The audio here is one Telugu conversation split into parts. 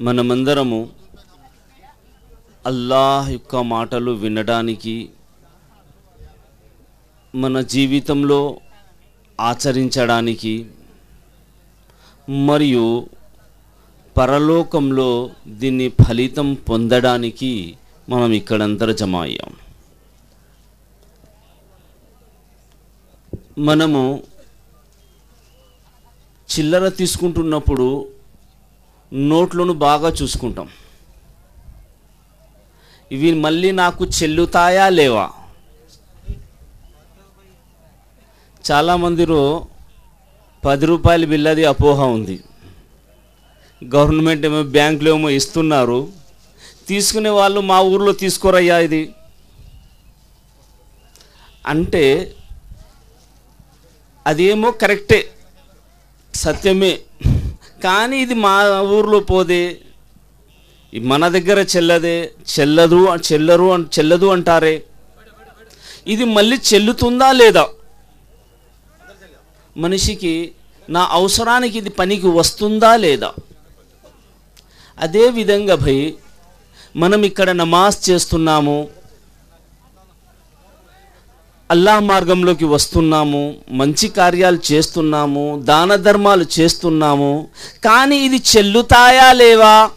మనమందరము అల్లాహ్ యొక్క మాటలు వినడానికి మన జీవితంలో ఆచరించడానికి మరియు పరలోకంలో దీన్ని ఫలితం పొందడానికి మనం ఇక్కడందరూ జమ అయ్యాం. మనము చిల్లర తీసుకుంటున్నప్పుడు నోట్లను బాగా చూసుకుంటాం. ఇవి మళ్ళీ నాకు చెల్లుతాయా లేవా? చాలామందిలో పది రూపాయల బిల్లది అపోహ ఉంది. గవర్నమెంట్ ఏమో బ్యాంకులో ఏమో ఇస్తున్నారు. తీసుకునే వాళ్ళు మా ఊర్లో తీసుకోరయ్యా ఇది. అంటే అదేమో కరెక్టే సత్యమే. కానీ ఇది మా ఊర్లో పోదే. మన దగ్గర చెల్లదే. చెల్లదు చెల్లరు చెల్లదు అంటారే. ఇది మళ్ళీ చెల్లుతుందా లేదా? మనిషికి నా అవసరానికి ఇది పనికి వస్తుందా లేదా? అదే విధంగా భయ్ మనం ఇక్కడ నమాజ్ చేస్తున్నాము. అల్లాహ్ మార్గంలోకి వస్తున్నాము మంచి కార్యాలు చేస్తున్నాము దాన ధర్మాలు చేస్తున్నాము కానీ ఇది చెల్లుతాయా లేవా?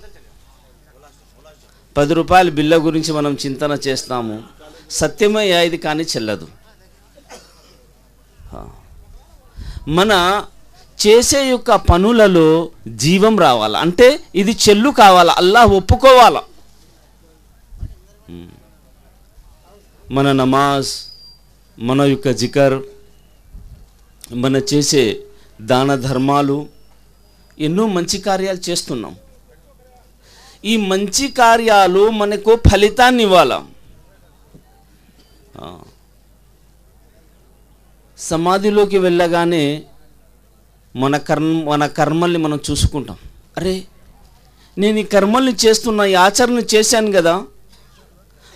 పది రూపాయల బిల్ల గురించి మనం చింతన చేస్తాము. సత్యమయ్యా ఇది కానీ చెల్లదు. మన చేసే యొక్క పనులలో జీవం రావాలా? అంటే ఇది చెల్లు కావాలా? అల్లాహ్ ఒప్పుకోవాలా? మన నమాజ్ మన యొక్క జికర్ మన చేసే దాన ధర్మాలు ఎన్నో మంచి కార్యాలు చేస్తున్నాం. ఈ మంచి కార్యాలు మనకు ఫలితాన్ని ఇవ్వాలా? సమాధిలోకి వెళ్ళగానే మన కర్మ మన కర్మల్ని మనం చూసుకుంటాం. అరే నేను ఈ కర్మల్ని చేస్తున్నా ఈ ఆచరణ చేశాను కదా.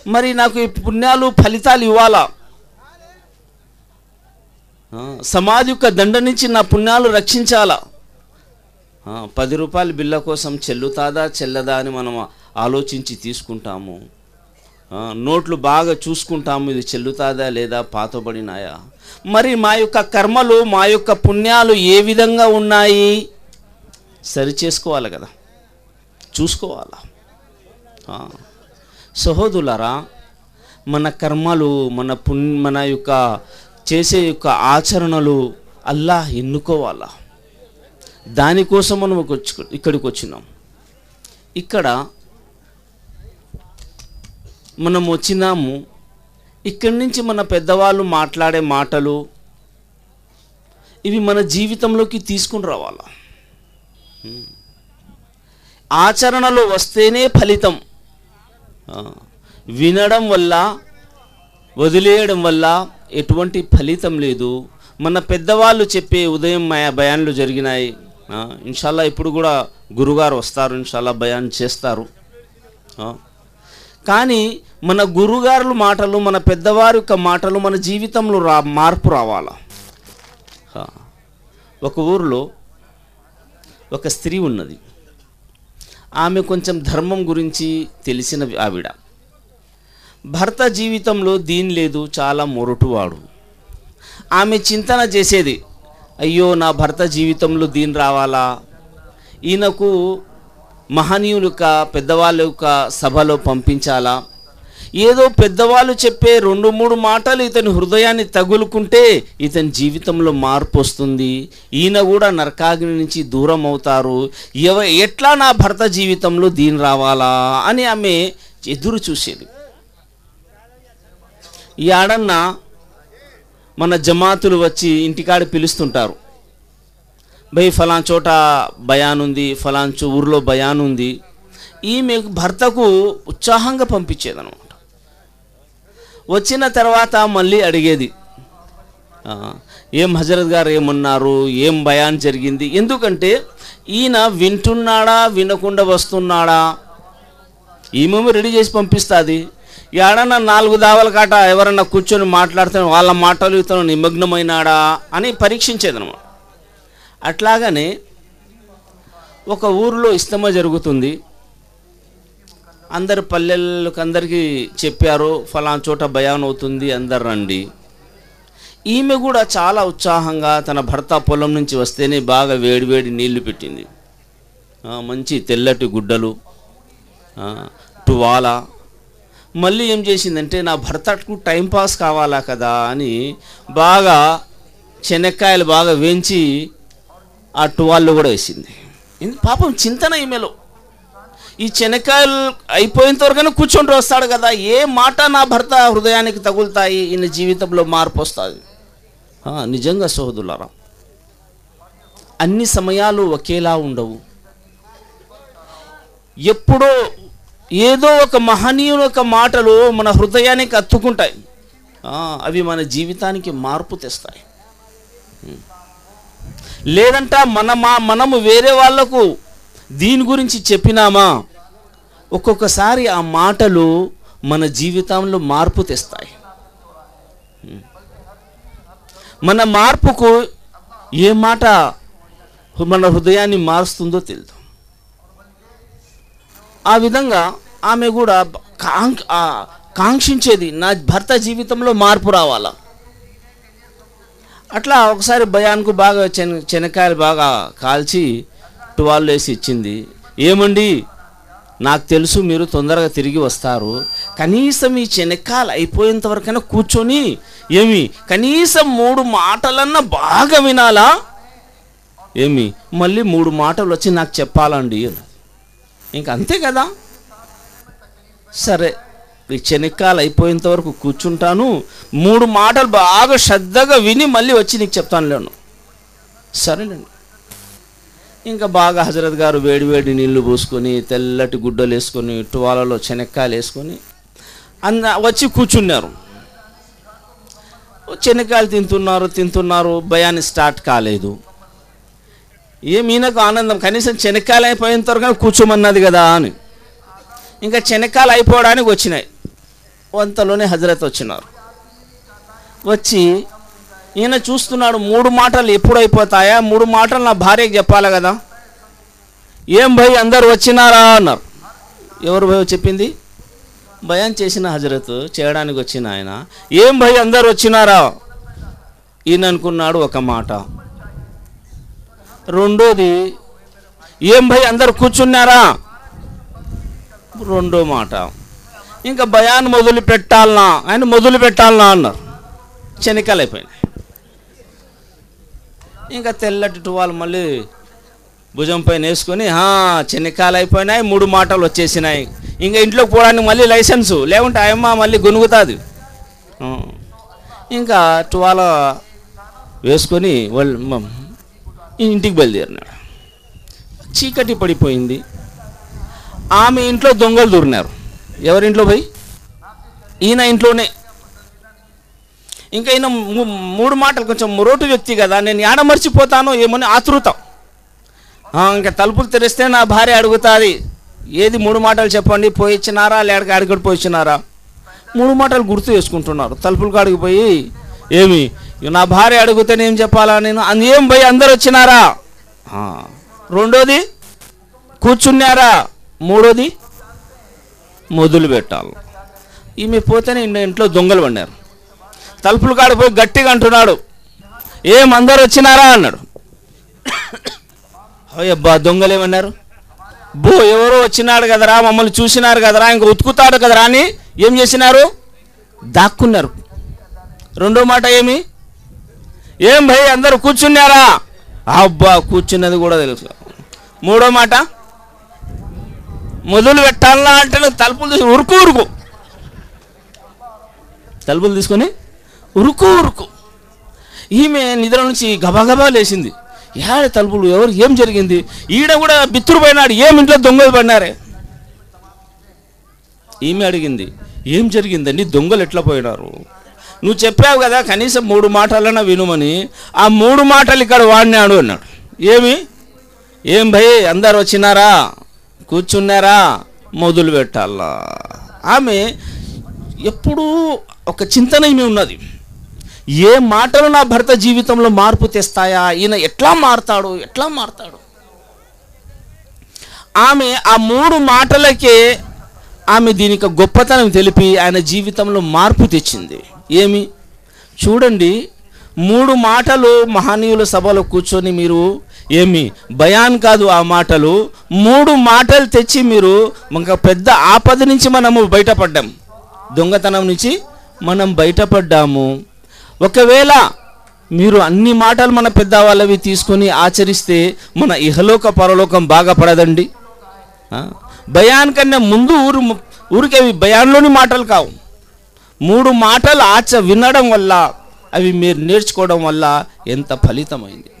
మరి నాకు ఈ పుణ్యాలు ఫలితాలు ఇవ్వాలా? సమాధి యొక్క దండ నుంచి నా పుణ్యాలు రక్షించాలా? పది రూపాయల బిల్ల కోసం చెల్లుతాదా చెల్లదా అని మనం ఆలోచించి తీసుకుంటాము. నోట్లు బాగా చూసుకుంటాము ఇది చెల్లుతాదా లేదా పాతబడినాయా? మరి మా యొక్క కర్మలు మా యొక్క పుణ్యాలు ఏ విధంగా ఉన్నాయి? సరి చేసుకోవాలి కదా. చూసుకోవాలా? సహోదులరా మన కర్మలు మన పుణ్ మన యొక్క చేసే యొక్క ఆచరణలు అల్లాహ్ ఎన్నుకోవాలా? దానికోసం మనం ఇక్కడికి వచ్చినాం. ఇక్కడ మనం వచ్చినాము. ఇక్కడి నుంచి మన పెద్దవాళ్ళు మాట్లాడే మాటలు ఇవి మన జీవితంలోకి తీసుకుని రావాలా? ఆచరణలో వస్తేనే ఫలితం. వినడం వల్ల వదిలేయడం వల్ల ఎటువంటి ఫలితం లేదు. మన పెద్దవాళ్ళు చెప్పే ఉదయం మా- బయాన్లు జరిగినాయి. ఇన్షాల్లా ఇప్పుడు కూడా గురుగారు వస్తారు ఇన్షాల్లా భయాన్ని చేస్తారు. కానీ మన గురుగారుల మాటలు మన పెద్దవారి యొక్క మాటలు మన జీవితంలో రా మార్పు రావాలా? ఒక ఊరిలో ఒక స్త్రీ ఉన్నది. ఆమె కొంచెం ధర్మం గురించి తెలిసిన ఆవిడ. భర్త జీవితంలో దీని లేదు చాలా మొరటువాడు. ఆమె చింతన చేసేది అయ్యో నా భర్త జీవితంలో దీని రావాలా? ఈయనకు మహనీయుల యొక్క పెద్దవాళ్ళ యొక్క సభలో పంపించాలా? ఏదో పెద్దవాళ్ళు చెప్పే రెండు మూడు మాటలు ఇతని హృదయాన్ని తగులుకుంటే ఇతని జీవితంలో మార్పు వస్తుంది. ఈయన కూడా నరకాగ్ని నుంచి దూరం అవుతారు. ఎవ ఎట్లా నా భర్త జీవితంలో దీని రావాలా అని ఆమె ఎదురు చూసేది. ఈ ఆడన్న మన జమాతులు వచ్చి ఇంటికాడ పిలుస్తుంటారు. భయ్ ఫలాన్ చోట బయాన్ ఉంది ఫలాన్ చో ఊర్లో బయాన్ ఉంది ఈమె భర్తకు ఉత్సాహంగా పంపించేది అనమాట వచ్చిన తర్వాత మళ్ళీ అడిగేది ఏం హజరత్ గారు ఏమన్నారు ఏం బయాన్ జరిగింది? ఎందుకంటే ఈయన వింటున్నాడా వినకుండా వస్తున్నాడా? ఈమెమో రెడీ చేసి పంపిస్తుంది. ఏడన్నా నాలుగు దావల కాట ఎవరన్నా కూర్చొని మాట్లాడితే వాళ్ళ మాటలు ఇతను నిమగ్నమైనాడా అని పరీక్షించేదనమాట. అట్లాగనే ఒక ఊరిలో ఇస్తమ జరుగుతుంది. అందరు పల్లెలకు అందరికీ చెప్పారు ఫలాన్ చోట భయాన్ అవుతుంది అందరు రండి. ఈమె కూడా చాలా ఉత్సాహంగా తన భర్త పొలం నుంచి వస్తేనే బాగా వేడివేడి నీళ్ళు పెట్టింది. మంచి తెల్లటి గుడ్డలు టువాలా మళ్ళీ ఏం చేసిందంటే నా భర్తకు టైంపాస్ కావాలా కదా అని బాగా శనక్కాయలు బాగా వేయించి ఆ టువాళ్ళు కూడా వేసింది. పాపం చింతన ఈమెలో. ఈ శనక్కాయలు అయిపోయేంత వరకైనా కూర్చొని వస్తాడు కదా ఏ మాట నా భర్త హృదయానికి తగులుతాయి ఈయన జీవితంలో మార్పు వస్తుంది. నిజంగా సోదరులారా అన్ని సమయాలు ఒకేలా ఉండవు. ఎప్పుడో ఏదో ఒక మహనీయుని యొక్క మాటలు మన హృదయానికి అత్తుకుంటాయి. అవి మన జీవితానికి మార్పు తెస్తాయి. లేదంట మన మా మనము వేరే వాళ్ళకు దీని గురించి చెప్పినామా? ఒక్కొక్కసారి ఆ మాటలు మన జీవితంలో మార్పు తెస్తాయి. మన మార్పుకు ఏ మాట మన హృదయాన్ని మారుస్తుందో తెలుదు. ఆ విధంగా ఆమె కూడా కాంక్ కాంక్షించేది నా భర్త జీవితంలో మార్పు రావాలా? అట్లా ఒకసారి భయానికి బాగా చెన చెనక్కాయలు బాగా కాల్చి టువాళ్ళు వేసి ఇచ్చింది. ఏమండి? నాకు తెలుసు మీరు తొందరగా తిరిగి వస్తారు. కనీసం ఈ చెనక్కాయలు అయిపోయేంత వరకైనా కూర్చొని ఏమి కనీసం మూడు మాటలన్నా బాగా వినాలా? ఏమి మళ్ళీ మూడు మాటలు వచ్చి నాకు చెప్పాలండి ఇంక అంతే కదా? సరే ఈ చెనక్కాయలు అయిపోయేంత వరకు కూర్చుంటాను. మూడు మాటలు బాగా శ్రద్ధగా విని మళ్ళీ వచ్చి నీకు చెప్తాను లేను. సరేనండి. ఇంకా బాగా హజరత్ గారు వేడి వేడి నీళ్ళు పోసుకొని తెల్లటి గుడ్డలు వేసుకొని టువాలలో శనక్కాయలు వేసుకొని అంద వచ్చి కూర్చున్నారు. శనక్కాయలు తింటున్నారు తింటున్నారు భయాన్ని స్టార్ట్ కాలేదు. ఏ మీనకు ఆనందం? కనీసం చెనక్కాయలు అయిపోయిన త్వరగా కూర్చోమన్నది కదా అని. ఇంకా శనక్కాయలు అయిపోవడానికి వచ్చినాయి. వంతలోనే హజరత్ వచ్చినారు. వచ్చి ఈయన చూస్తున్నాడు మూడు మాటలు ఎప్పుడు అయిపోతాయా? మూడు మాటలు నా భార్యకి చెప్పాలి కదా. ఏం భయ్ అందరు వచ్చినారా అన్నారు. ఎవరు భయ చెప్పింది? భయం చేసిన హజరత్ చేయడానికి వచ్చిన ఆయన. ఏం భయ్ అందరు వచ్చినారా? ఈయన అనుకున్నాడు ఒక మాట. రెండోది ఏం భయ్ అందరు కూర్చున్నారా? రెండో మాట ఇంకా భయాన్ని మొదలు పెట్టాలనా? ఆయన మొదలు పెట్టాలనా? అన్నారు. శనికాలు అయిపోయినాయి ఇంకా తెల్లటి టువాలు మళ్ళీ భుజం పైన వేసుకొని "హా, శనికాలు అయిపోయినాయి మూడు మాటలు వచ్చేసినాయి. ఇంకా ఇంట్లోకి పోవడానికి మళ్ళీ లైసెన్సు లేకుంటే ఆయమ్మ మళ్ళీ గొనుగుతుంది. ఇంకా టువాల వేసుకొని వాళ్ళు ఇంటికి బయలుదేరినాడు. చీకటి పడిపోయింది. ఆమె ఇంట్లో దొంగలు దూరినారు ఎవరింట్లో పోయి? ఈయన ఇంట్లోనే. ఇంకా ఈయన మూడు మాటలు కొంచెం మొరోటు వ్యక్తి కదా నేను ఏడ మర్చిపోతానో ఏమని ఆతృతం. ఇంకా తలుపులు తెరిస్తే నా భార్య అడుగుతుంది ఏది మూడు మాటలు చెప్పండి పోయిచ్చినారా లేడకి అడిగడి పోయిచ్చినారా మూడు మాటలు గుర్తు చేసుకుంటున్నారు. తలుపులు కాడికి పోయి ఏమి నా భార్య అడిగితే నేను చెప్పాలా నేను? "అంద- ఏం పోయి అందరు వచ్చినారా? రెండోది కూర్చున్నారా? మూడోది మొదలు పెట్టాలి. ఈమె పోతేనే ఇంట్లో ఇంట్లో దొంగలు పడినారు తలుపులు కాడిపోయి గట్టిగా అంటున్నాడు. ఏం అందరు వచ్చినారా? అన్నాడు. అయ్యబ్బా దొంగలు ఏమన్నారు బో ఎవరో వచ్చినాడు కదరా? మమ్మల్ని చూసినారు కదరా? ఇంక ఉతుకుతాడు కదరా అని ఏం చేసినారు? దాక్కున్నారు. రెండో మాట ఏమి? ఏం భయ్ అందరూ కూర్చున్నారా? అబ్బా కూర్చున్నది కూడా తెలుసు. మూడో మాట మొదలు పెట్టాలా అంటే తలుపులు తీసుకుని ఉరుకు ఉరుకు. తలుపులు తీసుకొని ఉరుకు ఉరుకు. ఈమె నిద్ర నుంచి గబగబా లేచింది. ఏడ తలుపులు ఎవరు ఏం జరిగింది? ఈడ కూడా బిత్తురు పోయినాడు ఏం ఇంట్లో దొంగలు పడినారే? ఈమె అడిగింది ఏం జరిగిందండి? దొంగలు ఎట్లా పోయినారు? నువ్వు చెప్పావు కదా కనీసం మూడు మాటలన్నా వినుమని ఆ మూడు మాటలు ఇక్కడ వాడినాడు అన్నాడు. ఏమి? ఏం భయ్ అందరు వచ్చినారా? కూర్చున్నారా? మొదలు పెట్టాలా? ఆమె ఎప్పుడూ ఒక చింతన ఏమి ఉన్నది. ఏ మాటలు నా భర్త జీవితంలో మార్పు తెస్తాయా? ఈయన ఎట్లా మారతాడు? ఎట్లా మారతాడు? ఆమె ఆ మూడు మాటలకే ఆమె దీనికి గొప్పతనం తెలిపి ఆయన జీవితంలో మార్పు తెచ్చింది. ఏమి? చూడండి మూడు మాటలు మహనీయుల సభలో కూర్చొని మీరు ఏమి? భయాన్ కాదు ఆ మాటలు. మూడు మాటలు తెచ్చి మీరు ఒక పెద్ద ఆపద నుంచి మనము బయటపడ్డాం. దొంగతనం నుంచి మనం బయటపడ్డాము. ఒకవేళ మీరు అన్ని మాటలు మన పెద్దవాళ్ళవి తీసుకొని ఆచరిస్తే మన ఇహలోక పరలోకం బాగా పడదండి. భయాన్ కన్నా ముందు ఊరు ఊరికి అవి భయాన్లోని మాటలు కావు. మూడు మాటలు ఆచ వినడం వల్ల అవి మీరు నేర్చుకోవడం వల్ల ఎంత ఫలితమైంది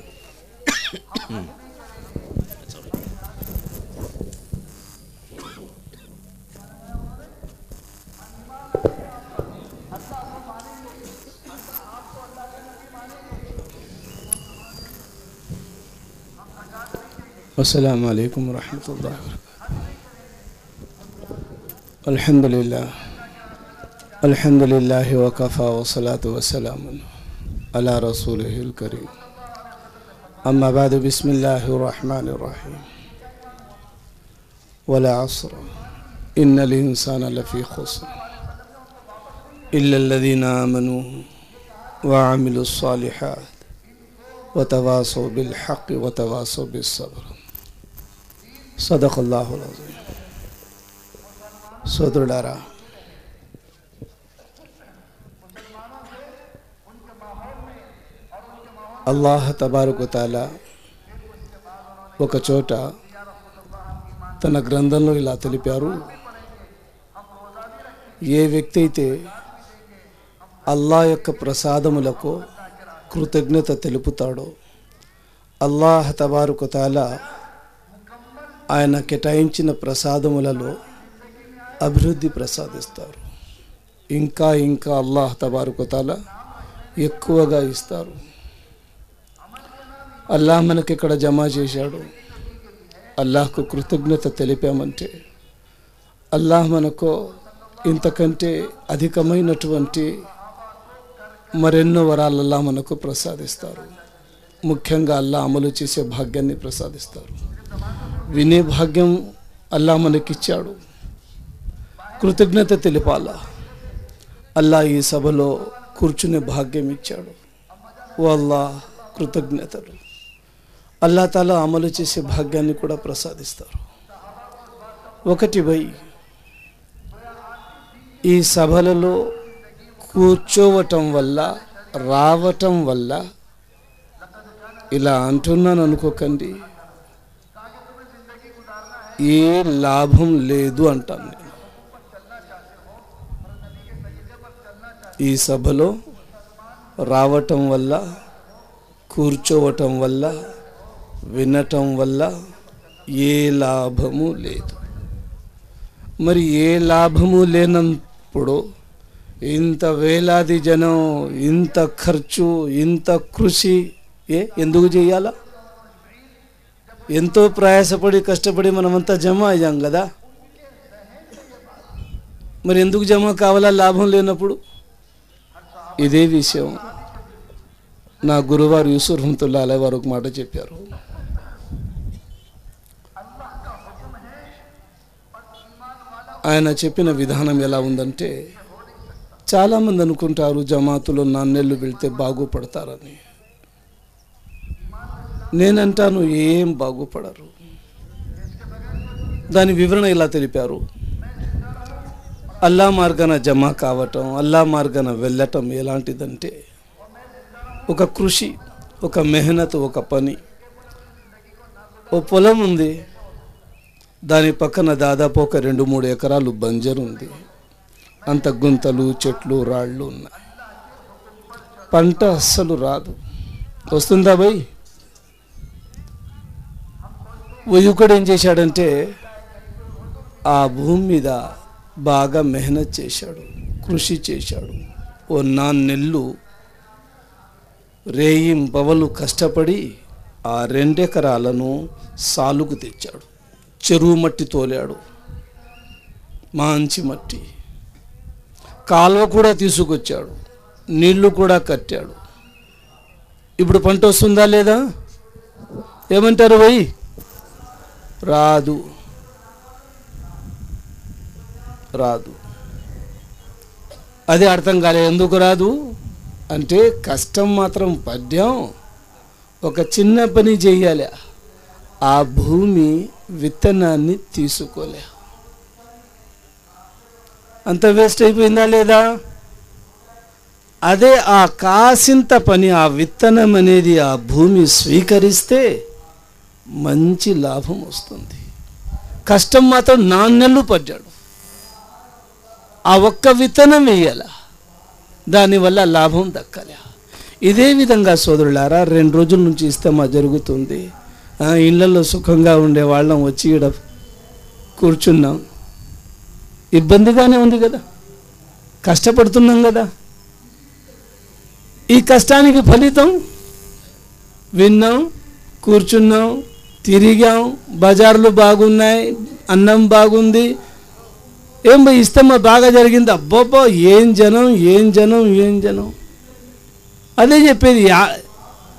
السلام عليكم ورحمة الله وبركاته الحمد لله الحمد للہ وقفہ وصلاۃ وسلم اللہ رسول الکریم. اما بعد، بسم اللہ الرحمن الرحیم. ولا عصر. ان الانسان لفی خسر. الا الذین آمنوا وعملوا الصالحات وتواصوا بالحق وتواصوا بالصبر. صدق اللہ العظیم. صدر ڈارا అల్లాహ తబారుకుతాల ఒకచోట ఒక చోట తన గ్రంథంలో ఇలా తెలిపారు. ఏ వ్యక్తి అయితే అల్లా యొక్క ప్రసాదములకు కృతజ్ఞత తెలుపుతాడో అల్లాహ తబారుకుతాల ఆయన కేటాయించిన ప్రసాదములలో అభివృద్ధి ప్రసాదిస్తారు. ఇంకా ఇంకా అల్లాహ తబారుకుతాల ఎక్కువగా ఇస్తారు. అల్లాహ్ మనకి ఇక్కడ జమ చేశాడు. అల్లాహ్కు కృతజ్ఞత తెలిపామంటే అల్లాహ్ మనకు ఇంతకంటే అధికమైనటువంటి మరెన్నో వరాలు అల్లాహ్ మనకు ప్రసాదిస్తారు. ముఖ్యంగా అల్లా అమలు చేసే భాగ్యాన్ని ప్రసాదిస్తారు. వినే భాగ్యం అల్లా మనకిచ్చాడు. కృతజ్ఞత తెలిపాలా? అల్లా ఈ సభలో కూర్చునే భాగ్యం ఇచ్చాడు. వల్ల కృతజ్ఞతలు. అల్లా తాలా అమలు చేసే భాగ్యాన్ని కూడా ప్రసాదిస్తారు. ఒకటి వై ఈ సభలలో కూర్చోవటం వల్ల రావటం వల్ల ఇలా అంటున్నాను అనుకోకండి ఏ లాభం లేదు అంటాను నేను. ఈ సభలో రావటం వల్ల కూర్చోవటం వల్ల వినటం వల్ల ఏ లాభము లేదు. మరి ఏ లాభము లేనప్పుడు ఇంత వేలాది జనం ఇంత ఖర్చు ఇంత కృషి ఏ ఎందుకు చేయాలా? ఎంతో ప్రయాసపడి కష్టపడి మనమంతా జమ అయ్యాం కదా? మరి ఎందుకు జమ కావాలా? లాభం లేనప్పుడు? ఇదే విషయం నా గురువారు యూసుఫ్ రహమతుల్లా అలే వారు ఒక మాట చెప్పారు. ఆయన చెప్పిన విధానం ఎలా ఉందంటే చాలామంది అనుకుంటారు జమాతులో నాన్నెళ్ళు వెళ్తే బాగుపడతారని. నేనంటాను ఏం బాగుపడరు. దాని వివరణ ఇలా తెలిపారు? అల్లా మార్గాన జమా కావటం అల్లా మార్గాన వెళ్ళటం ఎలాంటిదంటే ఒక కృషి ఒక మెహనత్ ఒక పని. ఓ పొలం ఉంది దాని పక్కన దాదాపు ఒక రెండు మూడు ఎకరాలు బంజరు ఉంది. అంత గుంతలు చెట్లు రాళ్ళు ఉన్నాయి. పంట అస్సలు రాదు. వస్తుందా భయ్ యువకుడు ఏం చేశాడంటే ఆ భూమి మీద బాగా మెహనత్ చేశాడు కృషి చేశాడు. ఓ నాన్నెల్లు రేయిం పవలు కష్టపడి ఆ రెండెకరాలను సాలుకు తెచ్చాడు. చెరువు మట్టి తోలాడు. మంచి మట్టి. కాలువ కూడా తీసుకొచ్చాడు. నీళ్ళు కూడా కట్టాడు. ఇప్పుడు పంట వస్తుందా లేదా? ఏమంటారు వై? రాదు. రాదు. అది అర్థం కాలే ఎందుకు రాదు? అంటే కష్టం మాత్రం పడ్డాం. ఒక చిన్న పని చేయాలి. ఆ భూమి విత్తనాన్ని తీసుకోలే. అంత వేస్ట్ అయిపోయిందా లేదా? అదే ఆ కాసింత పని ఆ విత్తనం అనేది ఆ భూమి స్వీకరిస్తే మంచి లాభం వస్తుంది. కష్టం మాత్రం నాన్నెళ్ళు పడ్డాడు. ఆ ఒక్క విత్తనం వేయాల. దానివల్ల లాభం దక్కలే. ఇదే విధంగా సోదరులారా రెండు రోజుల నుంచి ఇస్తమా జరుగుతుంది. ఇళ్ళల్లో సుఖంగా ఉండే వాళ్ళం వచ్చి ఈడ కూర్చున్నాం. ఇబ్బందిగానే ఉంది కదా. కష్టపడుతున్నాం కదా. ఈ కష్టానికి ఫలితం విన్నాం కూర్చున్నాం తిరిగాం. బజార్లు బాగున్నాయి అన్నం బాగుంది. ఏం ఇస్తమ్మా బాగా జరిగింది. అబ్బబ్బో ఏం జనం ఏం జనం ఏం జనం. అదే చెప్పేది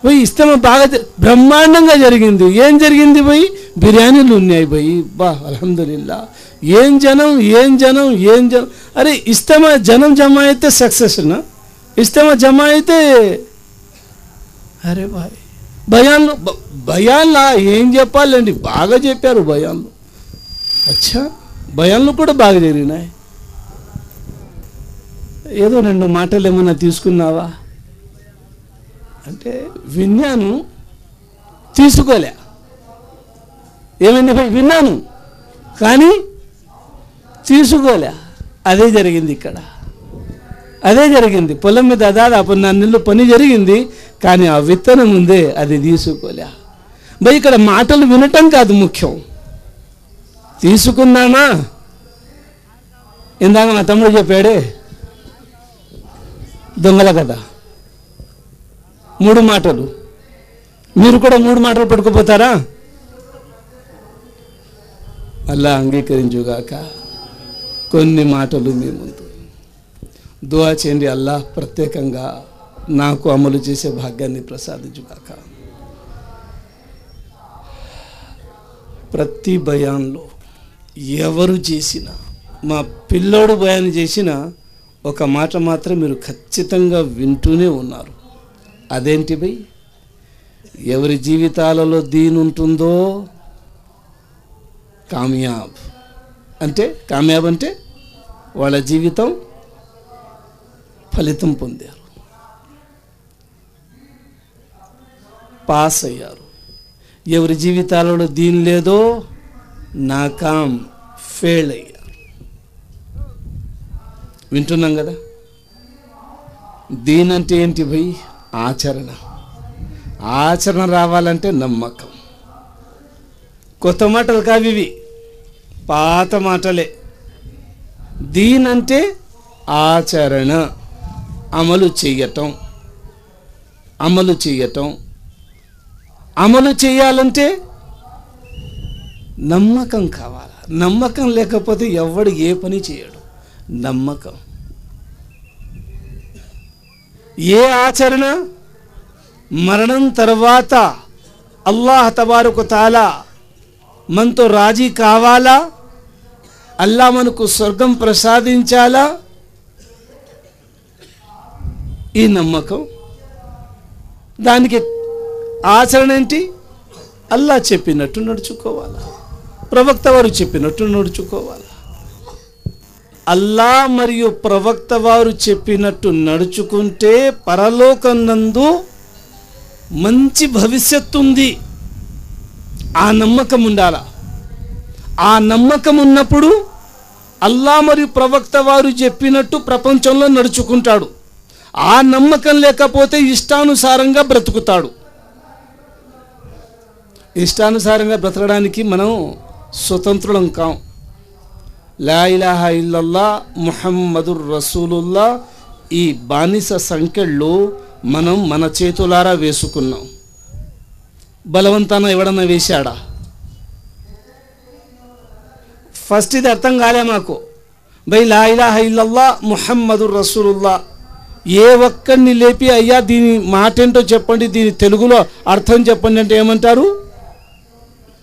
పోయి ఇస్తమా బాగా బ్రహ్మాండంగా జరిగింది. ఏం జరిగింది పోయి? బిర్యానీలు ఉన్నాయి పోయి. బా అల్హమ్దుల్లా ఏం జనం ఏం జనం ఏం జనం? అరే ఇస్తమా జనం జమ అయితే సక్సెస్నా ఇస్తమా జమ అయితే? అరే బాయ్. భయాన్లు బ- భయాన్లా ఏం చెప్పాలండి? బాగా చెప్పారు భయాన్లు. అచ్చా భయాన్లు కూడా బాగా జరిగినాయి. ఏదో రెండు మాటలు ఏమన్నా తీసుకున్నావా? అంటే విన్నాను తీసుకోలే. ఏమైంది విన్నాను. కానీ తీసుకోలే. అదే జరిగింది ఇక్కడ. అదే జరిగింది. పొలం మీద దాదాపు నా నెలలు పని జరిగింది కానీ ఆ విత్తనం ఉందే అది తీసుకోలే. మరి ఇక్కడ మాటలు వినటం కాదు ముఖ్యం. తీసుకున్నానా? ఇందాక మా తమ్ముడు చెప్పాడే దొంగల కదా మూడు మాటలు. మీరు కూడా మూడు మాటలు పట్టుకుపోతారా? అలా అంగీకరించుగాక కొన్ని మాటలు మీ ముందు. దువా చేయండి అల్లా ప్రత్యేకంగా నాకు అమలు చేసే భాగ్యాన్ని ప్రసాదించుగాక. ప్రతి భయాన్లో ఎవరు చేసినా మా పిల్లోడు భయాన్ని చేసినా ఒక మాట మాత్రం మీరు ఖచ్చితంగా వింటూనే ఉన్నారు. అదేంటి భయ్ ఎవరి జీవితాలలో దీనుంటుందో కామయాబ్. అంటే కామయాబ్ అంటే వాళ్ళ జీవితం ఫలితం పొందారు. పాస్ అయ్యారు ఎవరి జీవితాలలో దీని లేదో నాకాం ఫెయిల్ అయ్యారు వింటున్నాం కదా? దీనంటే ఏంటి భయ్? ఆచరణ. ఆచరణ రావాలంటే నమ్మకం. కొత్త మాటలు కావివి పాత మాటలే. దీనంటే ఆచరణ. అమలు చేయటం. అమలు చేయటం. అమలు చేయాలంటే నమ్మకం కావాలి. నమ్మకం లేకపోతే ఎవడు ఏ పని చేయడు. నమ్మకం. ఏ ఆచరణ? మరణం తర్వాత అల్లాహ్ తబారుకు తాలా మనతో రాజీ కావాలా? అల్లా మనకు స్వర్గం ప్రసాదించాలా? ఈ నమ్మకం. దానికి ఆచరణ ఏంటి? అల్లా చెప్పినట్టు నడుచుకోవాలా? ప్రవక్త వారు చెప్పినట్టు నడుచుకోవాలా? అల్లా మరియు ప్రవక్త వారు చెప్పినట్టు నడుచుకుంటే పరలోకనందు మంచి భవిష్యత్తు ఉంది ఆ నమ్మకం ఉండాల. ఆ నమ్మకం ఉన్నప్పుడు అల్లా మరియు ప్రవక్త వారు చెప్పినట్టు ప్రపంచంలో నడుచుకుంటాడు. ఆ నమ్మకం లేకపోతే ఇష్టానుసారంగా బ్రతుకుతాడు. ఇష్టానుసారంగా బ్రతకడానికి మనం స్వతంత్రులం కాం. లా ఇలాహా ఇల్లల్లా ముహమ్మదుర్ రసూలుల్లా ఈ బానిస సంఖ్యల్లో మనం మన చేతులారా వేసుకున్నాం. బలవంతాన ఎవడన్నా వేశాడా? ఫస్ట్ ఇది అర్థం కాలే మాకు. బై లా ఇలాహా ఇల్లల్లా ముహమ్మదుర్ రసూలుల్లా ఏ ఒక్కడిని లేపి అయ్యా దీని మాట ఏంటో చెప్పండి దీని తెలుగులో అర్థం చెప్పండి అంటే ఏమంటారు?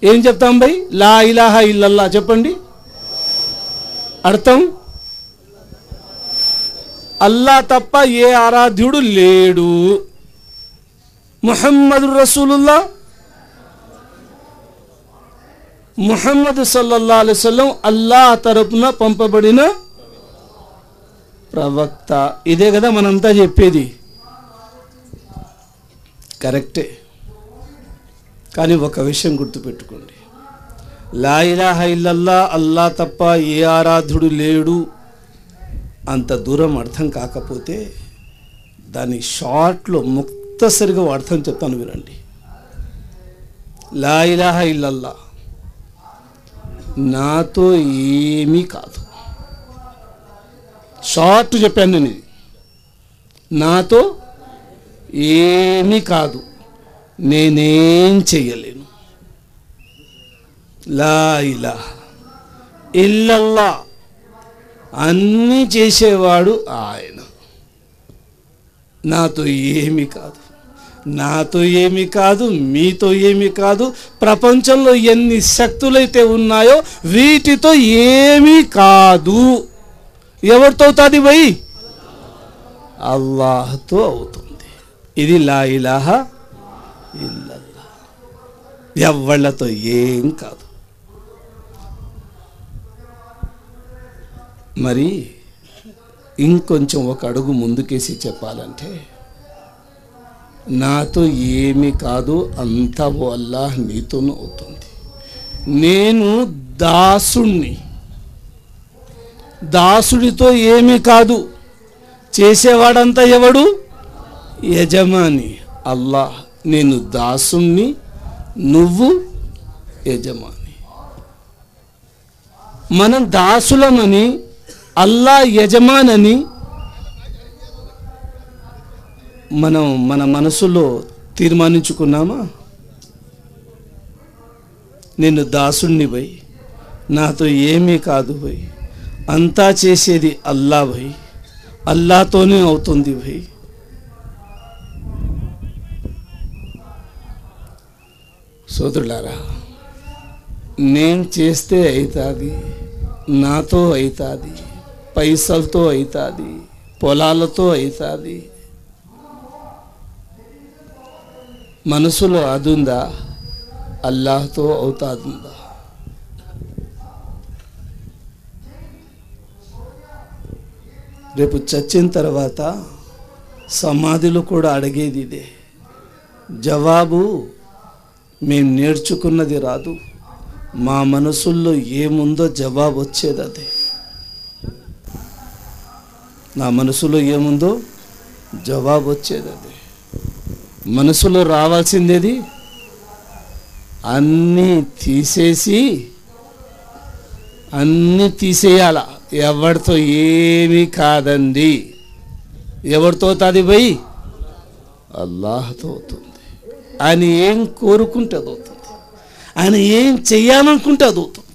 ఏం చెప్తాం బై? లా ఇలాహ ఇల్లల్లా చెప్పండి. అర్థం? అల్లా తప్ప ఏ ఆరాధ్యుడు లేడు. ముహమ్మదు రసూలుల్లా ముహమ్మద్ సల్లల్లా అలైవల్లం అల్లా తరపున పంపబడిన ప్రవక్త. ఇదే కదా మనంతా చెప్పేది. కరెక్టే. కానీ ఒక విషయం గుర్తుపెట్టుకోండి. లా ఇలాహ ఇల్లల్లా అల్లా తప్ప ఏ ఆరాధుడు లేడు. అంత దూరం అర్థం కాకపోతే దాని షార్ట్లో ముక్తసరిగా అర్థం చెప్తాను వినండి. లాయిలాహ ఇల్లల్లా. నాతో ఏమీ కాదు. షార్ట్ చెప్పాను నేను ఇది. నాతో ఏమీ కాదు. నేనేం చెయ్యలేను లా ఇల్లల్లా. అన్నీ చేసేవాడు ఆయన. నాతో ఏమి కాదు. నాతో ఏమి కాదు మీతో ఏమి కాదు. ప్రపంచంలో ఎన్ని శక్తులైతే ఉన్నాయో వీటితో ఏమీ కాదు. ఎవరితో అవుతుంది భయ్ అల్లాహ్తో అవుతుంది. ఇది లా ఇలాహ ఇల్లల్లా. ఎవళ్ళతో ఏం కాదు. మరి ఇంకొంచెం ఒక అడుగు ముందుకేసి చెప్పాలంటే నాతో ఏమీ కాదు అంతా ఓ అల్లాహ్ నీతోనూ అవుతుంది. నేను దాసుణ్ణి. దాసుడితో ఏమీ కాదు చేసేవాడంతా ఎవడు? యజమాని. అల్లా నేను దాసుణ్ణి నువ్వు యజమాని. మనం దాసులమని అల్లా యజమానని మనం మన మనసులో తీర్మానించుకున్నామా? నేను దాసుణ్ణి పోయి నాతో ఏమీ కాదు పోయి అంతా చేసేది అల్లా భయ్ అల్లాతోనే అవుతుంది భయ్ సోదరులారా నేను చేస్తే అవుతుంది నాతో అవుతుంది. పైసలతో అవుతుంది పొలాలతో అవుతుంది మనసులో అదుందా? అల్లాహ్తో అవుతాదుందా? రేపు చచ్చిన తర్వాత సమాధిలో కూడా అడిగేది ఇదే. జవాబు మేము నేర్చుకున్నది రాదు. మా మనసుల్లో ఏముందో జవాబు వచ్చేది అదే. నా మనసులో ఏముందో జవాబు వచ్చేది అది. మనసులో రావాల్సిందేది? అన్నీ తీసేసి అన్నీ తీసేయాల. ఎవరితో ఏమీ కాదండి. ఎవరితో అవుతుంది పోయి అల్లాహతో అవుతుంది. ఆయన ఏం కోరుకుంటే అది అవుతుంది. ఆయన ఏం చేయాలనుకుంటే అది అవుతుంది.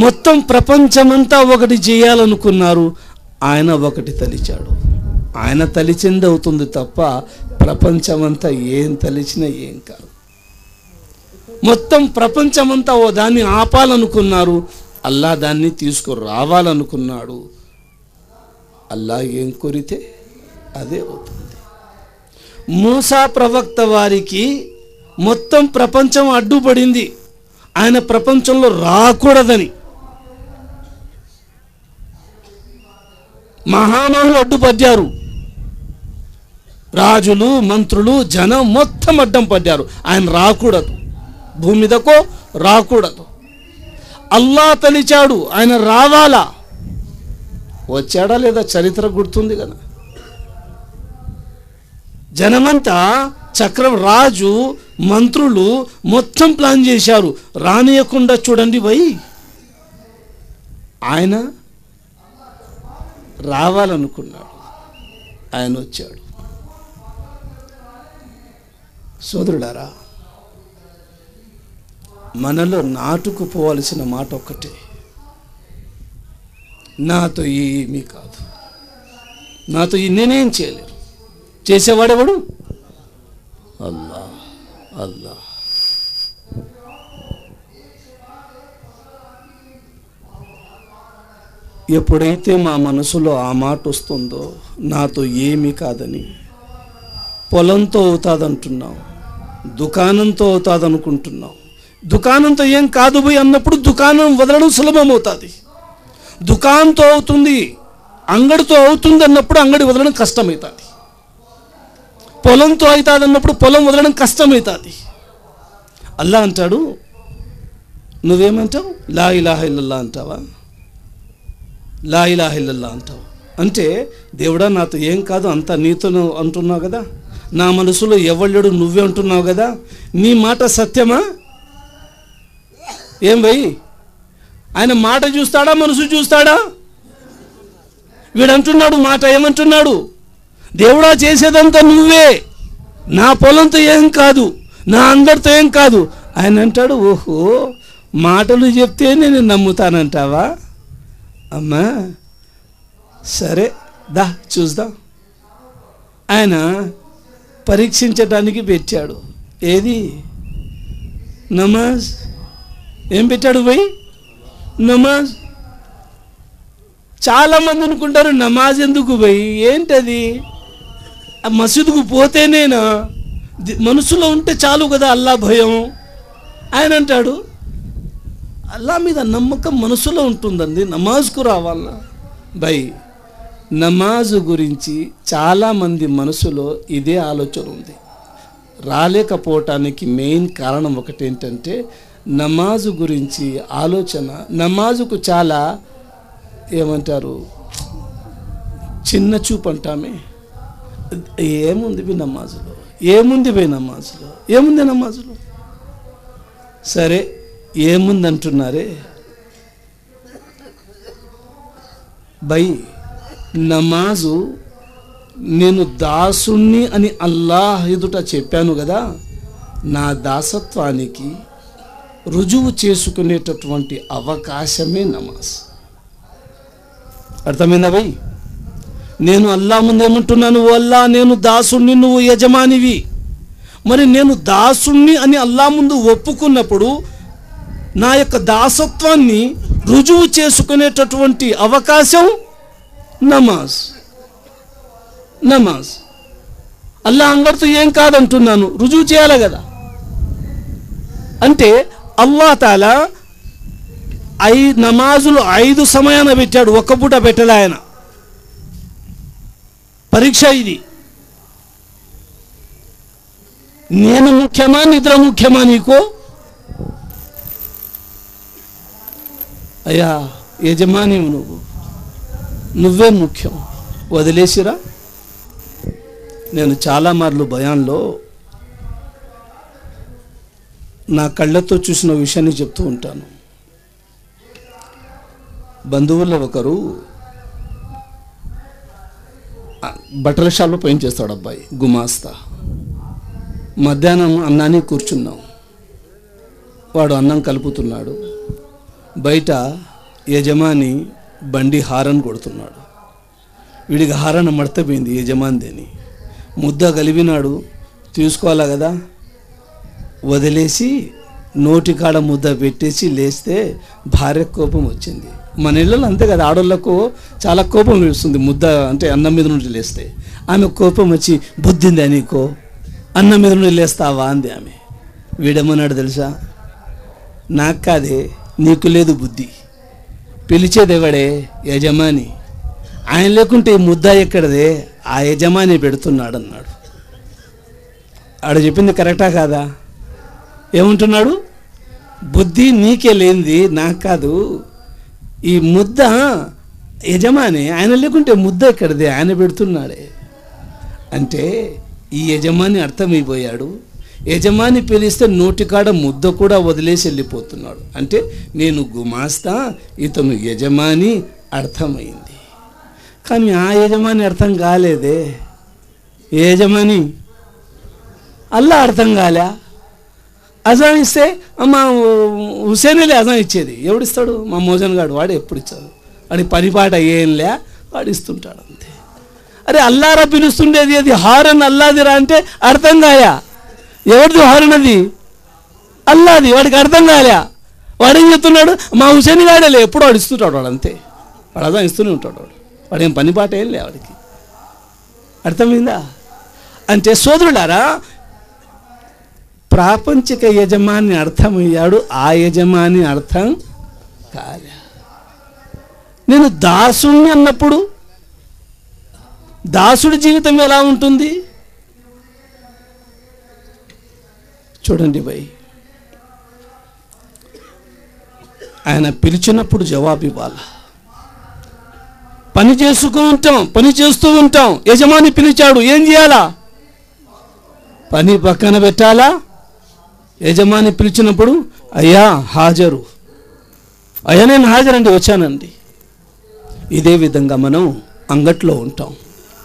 మొత్తం ప్రపంచమంతా ఒకటి చేయాలనుకున్నారు. ఆయన ఒకటి తలిచాడు. ఆయన తలిచింది అవుతుంది తప్ప ప్రపంచమంతా ఏం తలిచినా ఏం కాదు. మొత్తం ప్రపంచమంతా ఓ దాన్ని ఆపాలనుకున్నారు. అల్లా దాన్ని తీసుకురావాలనుకున్నాడు. అల్లా ఏం కోరితే అదే అవుతుంది. మూసా ప్రవక్త వారికి మొత్తం ప్రపంచం అడ్డుపడింది. ఆయన ప్రపంచంలో రాకూడదని. మహామహులు అడ్డుపడ్డారు. రాజులు మంత్రులు జనం మొత్తం అడ్డం పడ్డారు. ఆయన రాకూడదు. భూమి మీదకో రాకూడదు. అల్లా తలిచాడు. ఆయన రావాలా? వచ్చాడా లేదా చరిత్ర గుర్తుంది కదా. జనమంతా చక్రం రాజు మంత్రులు మొత్తం ప్లాన్ చేశారు. రానియకుండా చూడండి పోయి ఆయన రావాలనుకున్నాడు. ఆయన వచ్చాడు. సోదరుడారా మనలో నాటుకుపోవలసిన మాట ఒక్కటే. నాతో ఏమీ కాదు. నాతో ఈ నేనేం చేయలేను. చేసేవాడెవడు? అల్లా అల్లా. ఎప్పుడైతే మా మనసులో ఆ మాట వస్తుందో నాతో ఏమీ కాదని. పొలంతో అవుతాదంటున్నావు దుకాణంతో అవుతాదనుకుంటున్నావు. దుకాణంతో ఏం కాదు పోయి అన్నప్పుడు దుకాణం వదలడం సులభం అవుతుంది దుకాణంతో అవుతుంది అంగడితో అవుతుంది అన్నప్పుడు అంగడి వదలడం కష్టమవుతుంది. పొలంతో అవుతుంది అన్నప్పుడు పొలం వదలడం కష్టమవుతుంది. అల్లా అంటాడు నువ్వేమంటావు? లా ఇలాహ ఇల్లల్లా అంటావా? లా ఇలాహ అంటావు. అంటే దేవుడా నాతో ఏం కాదు అంతా నీతో అంటున్నావు కదా? నా మనసులో ఎవళ్ళడు నువ్వే అంటున్నావు కదా? నీ మాట సత్యమా? ఏం భయ్? ఆయన మాట చూస్తాడా మనసు చూస్తాడా? వీడు అంటున్నాడు మాట ఏమంటున్నాడు? దేవుడా చేసేదంతా నువ్వే. నా పొలంతో ఏం కాదు నా అందరితో ఏం కాదు. ఆయన అంటాడు ఓహో మాటలు చెప్తే నేను నమ్ముతానంటావా? అమ్మా సరే దా చూద్దాం. ఆయన పరీక్షించడానికి పెట్టాడు. ఏది? నమాజ్? ఏం పెట్టాడు పోయి? నమాజ్? చాలామంది అనుకుంటారు నమాజ్ ఎందుకు పోయి? ఏంటది? ఆ మసీదుకు పోతేనేనా? మనసులో ఉంటే చాలు కదా అల్లా భయం. ఆయన అంటాడు అల్లా మీద నమ్మకం మనసులో ఉంటుందండి. నమాజ్కు రావాలా? బై నమాజ్ గురించి చాలామంది మనసులో ఇదే ఆలోచన ఉంది. రాలేకపోవటానికి మెయిన్ కారణం ఒకటి ఏంటంటే నమాజు గురించి ఆలోచన. నమాజుకు చాలా ఏమంటారు? చిన్న చూపు అంటామే ఏముంది బి నమాజులో? ఏముంది బై నమాజులో? ఏముంది నమాజులో? సరే ఏముంది అంటున్నారే బై నమాజు నేను దాసుణ్ణి అని అల్లాహ్ ఎదుట చెప్పాను కదా నా దాసత్వానికి రుజువు చేసుకునేటటువంటి అవకాశమే నమాజ్. అర్థమైందా భయ్ నేను అల్లా ముందేమంటున్నాను అల్లా నేను దాసుణ్ణి నువ్వు యజమానివి. మరి నేను దాసుణ్ణి అని అల్లా ముందు ఒప్పుకున్నప్పుడు నా యొక్క దాసత్వాన్ని రుజువు చేసుకునేటటువంటి అవకాశం నమాజ్. నమాజ్. అల్లా అందరితో ఏం కాదంటున్నాను రుజువు చేయాలి కదా. అంటే అల్లా తాల ఐ నమాజులు ఐదు సమయాన పెట్టాడు ఒక్క పూట పెట్టలే ఆయన. పరీక్ష ఇది. నేను ముఖ్యమా నిద్ర ముఖ్యమా నీకు? అయ్యా యజమాని నువ్వు. నువ్వే ముఖ్యం. వదిలేసిరా? నేను చాలా మార్లు భయాల్లో నా కళ్ళతో చూసిన విషయాన్ని చెప్తూ ఉంటాను. బంధువుల్లో ఒకరు బట్టల షాప్లో పనిచేస్తాడు అబ్బాయి గుమాస్తా. మధ్యాహ్నం అన్నాన్ని కూర్చున్నాం. వాడు అన్నం కలుపుతున్నాడు. బయట యజమాని బండి హారన్ కొడుతున్నాడు. వీడికి హారన్ మడతపోయింది యజమానిదేని. ముద్ద కలిపినాడు తీసుకోవాలా కదా? వదిలేసి నోటి కాడ ముద్ద పెట్టేసి లేస్తే భార్య కోపం వచ్చింది. మన ఇళ్ళలో అంతే కదా ఆడోళ్ళకు చాలా కోపం వేస్తుంది ముద్ద అంటే అన్నం మీద నుండి లేస్తే. ఆమె కోపం వచ్చి బుద్ధిందా నీకో? అన్నం మీద నుండి లేస్తావా? అంది ఆమె. వీడేమన్నాడు తెలుసా? నాకు కాదే నీకు లేదు బుద్ధి. పిలిచేదేవాడే? యజమాని. ఆయన లేకుంటే ఈ ముద్ద ఎక్కడదే? ఆ యజమాని పెడుతున్నాడు అన్నాడు ఆడ చెప్పింది కరెక్టా కాదా? ఏమంటున్నాడు? బుద్ధి నీకే లేనిది నాకు కాదు. ఈ ముద్ద యజమాని ఆయన లేకుంటే ముద్ద ఎక్కడదే? ఆయన పెడుతున్నాడే. అంటే ఈ యజమాని అర్థమైపోయాడు. యజమాని పిలిస్తే నోటికాడ ముద్ద కూడా వదిలేసి వెళ్ళిపోతున్నాడు. అంటే నేను గుమాస్తా ఇతను యజమాని అర్థమైంది. కానీ ఆ యజమాని అర్థం కాలేదే. యజమాని? అల్లా అర్థం కాలే. అజాన్ ఇస్తే మా హుసేనేలే అజాన్ ఇచ్చేది. ఎవడిస్తాడు? మా మోజన్ గాడు వాడు ఎప్పుడు ఇచ్చాడు? వాడి పనిపాట ఏంలే వాడు ఇస్తుంటాడు అంతే. అరే అల్లారా పిలుస్తుండేది అది హారన్ అల్లాదిరా అంటే అర్థం కాయా ఎవరిది హారన్ అది అల్లాది వాడికి అర్థం కాలే. వాడు ఏం చెప్తున్నాడు? మా హుసేన్ గాడేలే ఎప్పుడు వాడు ఇస్తుంటాడు వాడు అంతే. వాడు అదా ఇస్తూనే ఉంటాడు వాడు. వాడు ఏం పని పాట ఏం లే వాడికి. అర్థమైందా? అంటే సోదరులారా ప్రాపంచిక యజమాని అర్థమయ్యాడు ఆ యజమాని అర్థం కాలే. నేను దాసుణ్ణి అన్నప్పుడు దాసుడి జీవితం ఎలా ఉంటుంది? చూడండి భయ్. ఆయన పిలిచినప్పుడు జవాబు ఇవ్వాలి. పని చేసుకు ఉంటాం పని చేస్తూ ఉంటాం. యజమాని పిలిచాడు ఏం చేయాలా? పని పక్కన పెట్టాలా? యజమాని పిలిచినప్పుడు అయ్యా హాజరు. అయ్యా నేను హాజరండి వచ్చానండి. ఇదే విధంగా మనం అంగట్లో ఉంటాం.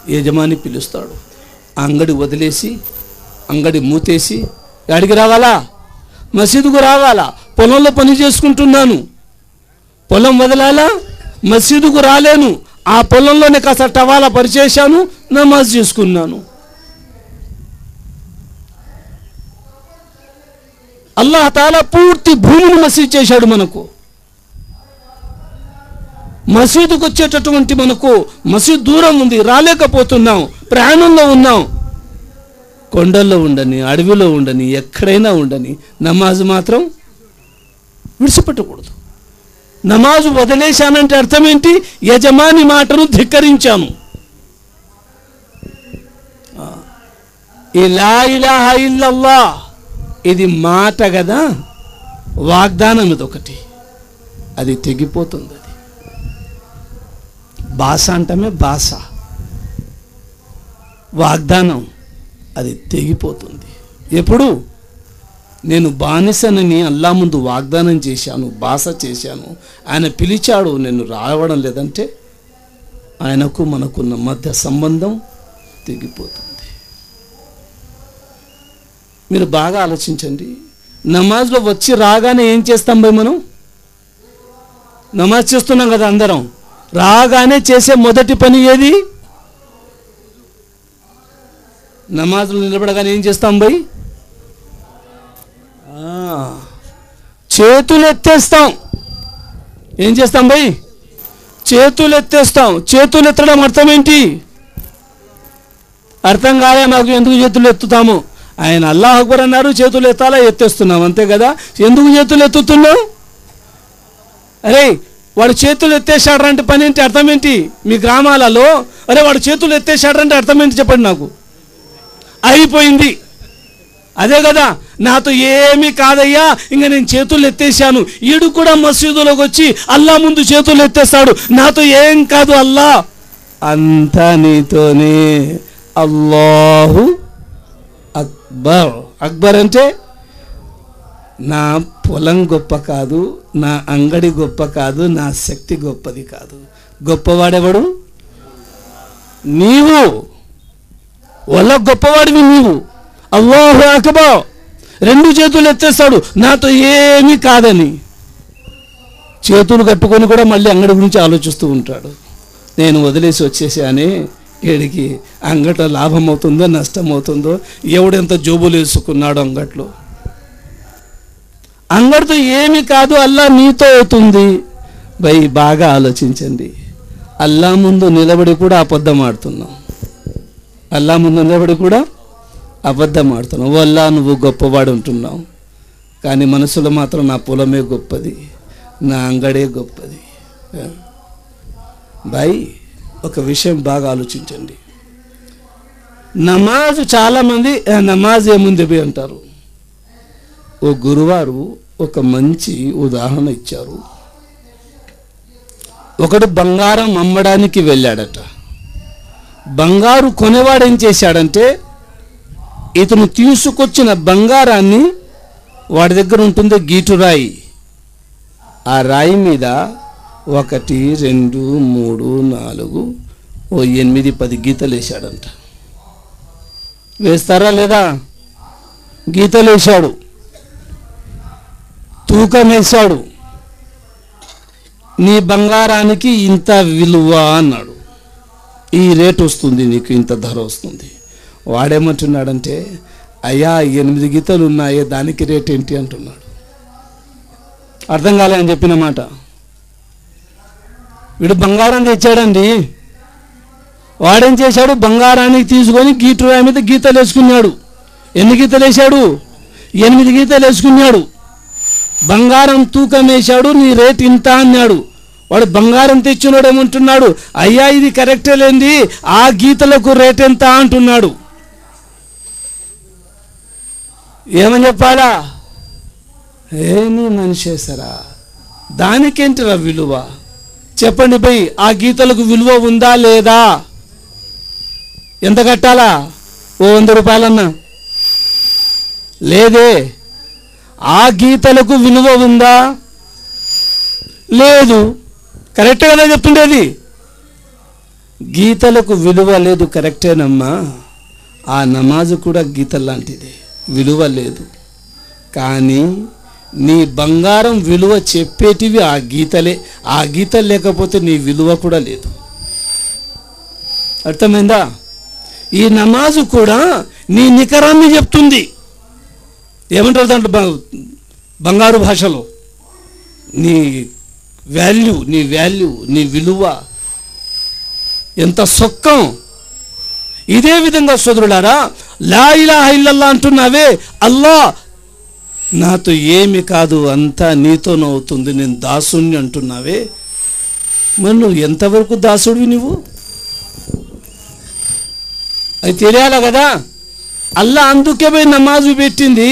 యజమాని పిలుస్తాడు. అంగడి వదిలేసి అంగడి మూతేసి ఎడికి రావాలా? మసీదుకు రావాలా? పొలంలో పని చేసుకుంటున్నాను. పొలం వదలాలా? మసీదుకు రాలేను. ఆ పొలంలోనే కాస్త టవాలా పరిచేశాను నమాజ్ చేసుకున్నాను. అల్లాహ్ తాలా పూర్తి భూమిని మసీద్ చేశాడు మనకు. మసీదుకు వచ్చేటటువంటి మనకు మసీద్ దూరం ఉంది రాలేకపోతున్నాం ప్రయాణంలో ఉన్నాం. కొండల్లో ఉండని అడవిలో ఉండని ఎక్కడైనా ఉండని నమాజ్ మాత్రం విడిచిపెట్టకూడదు. నమాజు వదిలేశానంటే అర్థం ఏంటి యజమాని మాటను ధిక్కరించాను ఇలా ఇలా ఇల్లల్లా ఇది మాట కదా? వాగ్దానం ఇది ఒకటి అది తెగిపోతుంది అది. భాష అంటమే భాష వాగ్దానం. అది తెగిపోతుంది. ఎప్పుడు? నేను బానిసనని అల్లా ముందు వాగ్దానం చేశాను బాస చేశాను. ఆయన పిలిచాడు నేను రావడం లేదంటే ఆయనకు మనకున్న మధ్య సంబంధం తెగిపోతుంది. మీరు బాగా ఆలోచించండి. నమాజ్లో వచ్చి రాగానే ఏం చేస్తాం భయ్ మనం? నమాజ్ చేస్తున్నాం కదా అందరం. రాగానే చేసే మొదటి పని ఏది? నమాజులు నిలబడగానే ఏం చేస్తాం భయ్ చేతులు ఎత్తేస్తాం ఏం చేస్తాం భయ్ చేతులు ఎత్తేస్తాం చేతులు ఎత్తడం అర్థం ఏంటి అర్థం కాలే నాకు ఎందుకు చేతులు ఎత్తుతాము ఆయన అల్లాహ్ అక్బర్ అన్నారు చేతులు ఎత్తాలా ఎత్తేస్తున్నాం. అంతే కదా? ఎందుకు చేతులు ఎత్తుతున్నావు అరే వాడు చేతులు ఎత్తేసాడంటే పని ఏంటి? అర్థం ఏంటి మీ గ్రామాలలో అరే వాడు చేతులు ఎత్తేసాడంటే అర్థం ఏంటి చెప్పండి నాకు? అయిపోయింది. అదే కదా నాతో ఏమీ కాదయ్యా ఇంకా నేను చేతులు ఎత్తేసాను ఈడు కూడా మసీదులోకి వచ్చి అల్లా ముందు చేతులు ఎత్తేస్తాడు. నాతో ఏం కాదు అల్లా. అంతా నీతోనే. అల్లాహు అక్బర్. అక్బర్ అంటే నా పొలం గొప్ప కాదు నా అంగడి గొప్ప కాదు నా శక్తి గొప్పది కాదు. గొప్పవాడెవడు? నీవు. వల్ల గొప్పవాడివి నీవు. అల్లాహు అక్బర్. రెండు చేతులు ఎత్తేస్తాడు. నాతో ఏమీ కాదని. చేతులు కట్టుకొని కూడా మళ్ళీ అంగడి గురించి ఆలోచిస్తూ ఉంటాడు. నేను వదిలేసి వచ్చేసానే వీడికి అంగట లాభం అవుతుందో నష్టం అవుతుందో ఎవడెంత జోబులు వేసుకున్నాడు అంగట్లో. అంగడితో ఏమి కాదు అల్లా నీతో అవుతుంది. బై బాగా ఆలోచించండి. అల్లా ముందు నిలబడి కూడా అబద్ధం ఆడుతున్నాం. అల్లా ముందు నిలబడి కూడా అబద్ధం ఆడుతున్నావు అల్లా నువ్వు గొప్పవాడు ఉంటున్నావు కానీ మనసులో మాత్రం నా పొలమే గొప్పది. నా అంగడే గొప్పది. బాయ్ ఒక విషయం బాగా ఆలోచించండి. నమాజ్ చాలామంది నమాజ్ ఏముంది బి" అంటారు. ఓ గురువారు ఒక మంచి ఉదాహరణ ఇచ్చారు. ఒకడు బంగారం అమ్మడానికి వెళ్ళాడట. బంగారు కొనేవాడు ఏం చేశాడంటే ఇతను తీసుకొచ్చిన బంగారాన్ని వాడి దగ్గర ఉంటుంది గీటు రాయి. ఆ రాయి మీద ఒకటి రెండు మూడు నాలుగు ఓ ఎనిమిది పది గీతలు వేశాడంట. వేస్తారా లేదా? గీతలు వేశాడు. తూకం వేశాడు. నీ బంగారానికి ఇంత విలువ అన్నాడు. ఈ రేట్ వస్తుంది నీకు ఇంత ధర వస్తుంది. వాడేమంటున్నాడంటే అయ్యా ఎనిమిది గీతలు ఉన్నాయే దానికి రేట్ ఏంటి అంటున్నాడు. అర్థం కాలే అని చెప్పిన మాట. వీడు బంగారం తెచ్చాడండి వాడేం చేశాడు? బంగారానికి తీసుకొని గీటు మీద గీతలు వేసుకున్నాడు. ఎన్ని గీతలు వేశాడు? ఎనిమిది గీతలు వేసుకున్నాడు. బంగారం తూకం వేశాడు నీ రేట్ ఇంత అన్నాడు. వాడు బంగారం తెచ్చినాడు ఏమంటున్నాడు అయ్యా ఇది కరెక్టే లేండి ఆ గీతలకు రేట్ ఎంత? అంటున్నాడు. ఏమని చెప్పాలా? ఏమి మనిషేసరా దానికేంటిరా విలువ? చెప్పండి పోయి ఆ గీతలకు విలువ ఉందా లేదా? ఎంత కట్టాలా? ఓ వంద రూపాయలన్నా. లేదే ఆ గీతలకు విలువ ఉందా? లేదు కరెక్ట్ కదా చెప్తుండేది. గీతలకు విలువ లేదు కరెక్టేనమ్మా. ఆ నమాజు కూడా గీత లాంటిది విలువ లేదు. కానీ నీ బంగారం విలువ చెప్పేటివి ఆ గీతలే ఆ గీత లేకపోతే నీ విలువ కూడా లేదు. అర్థమైందా? ఈ నమాజు కూడా నీ నికరాన్ని చెప్తుంది. ఏమంటారు దాంట్లో బంగారు భాషలో? నీ వాల్యూ నీ వాల్యూ నీ విలువ ఎంత సొక్కం. ఇదే విధంగా సోదరులారా లా ఇలా ఇల్లల్లా అంటున్నావే అల్లా నాతో ఏమి కాదు అంతా నీతోనవుతుంది నేను దాసుని అంటున్నావే. మరి నువ్వు ఎంతవరకు దాసుడివి నువ్వు అది తెలియాలి కదా? అల్లా అందుకే పోయి నమాజు పెట్టింది.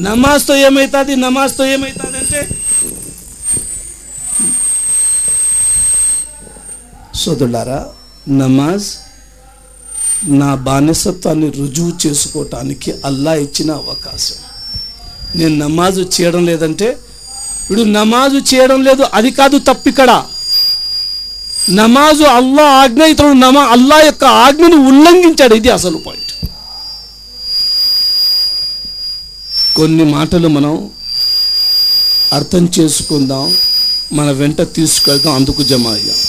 నమాజ్తో ఏమవుతుంది నమాజ్తో ఏమవుతుంది అంటే సోదరులారా నమాజ్ నా బానిసత్వాన్ని రుజువు చేసుకోవటానికి అల్లా ఇచ్చిన అవకాశం. నేను నమాజు చేయడం లేదంటే వీడు నమాజు చేయడం లేదు అది కాదు తప్పిక్కడ. నమాజు అల్లా ఆజ్ఞ ఇతడు నమా అల్లా యొక్క ఆజ్ఞను ఉల్లంఘించాడు ఇది అసలు పాయింట్ కొన్ని మాటలు మనం అర్థం చేసుకుందాం మన వెంట తీసుకెళ్దాం అందుకు జమ అయ్యాం.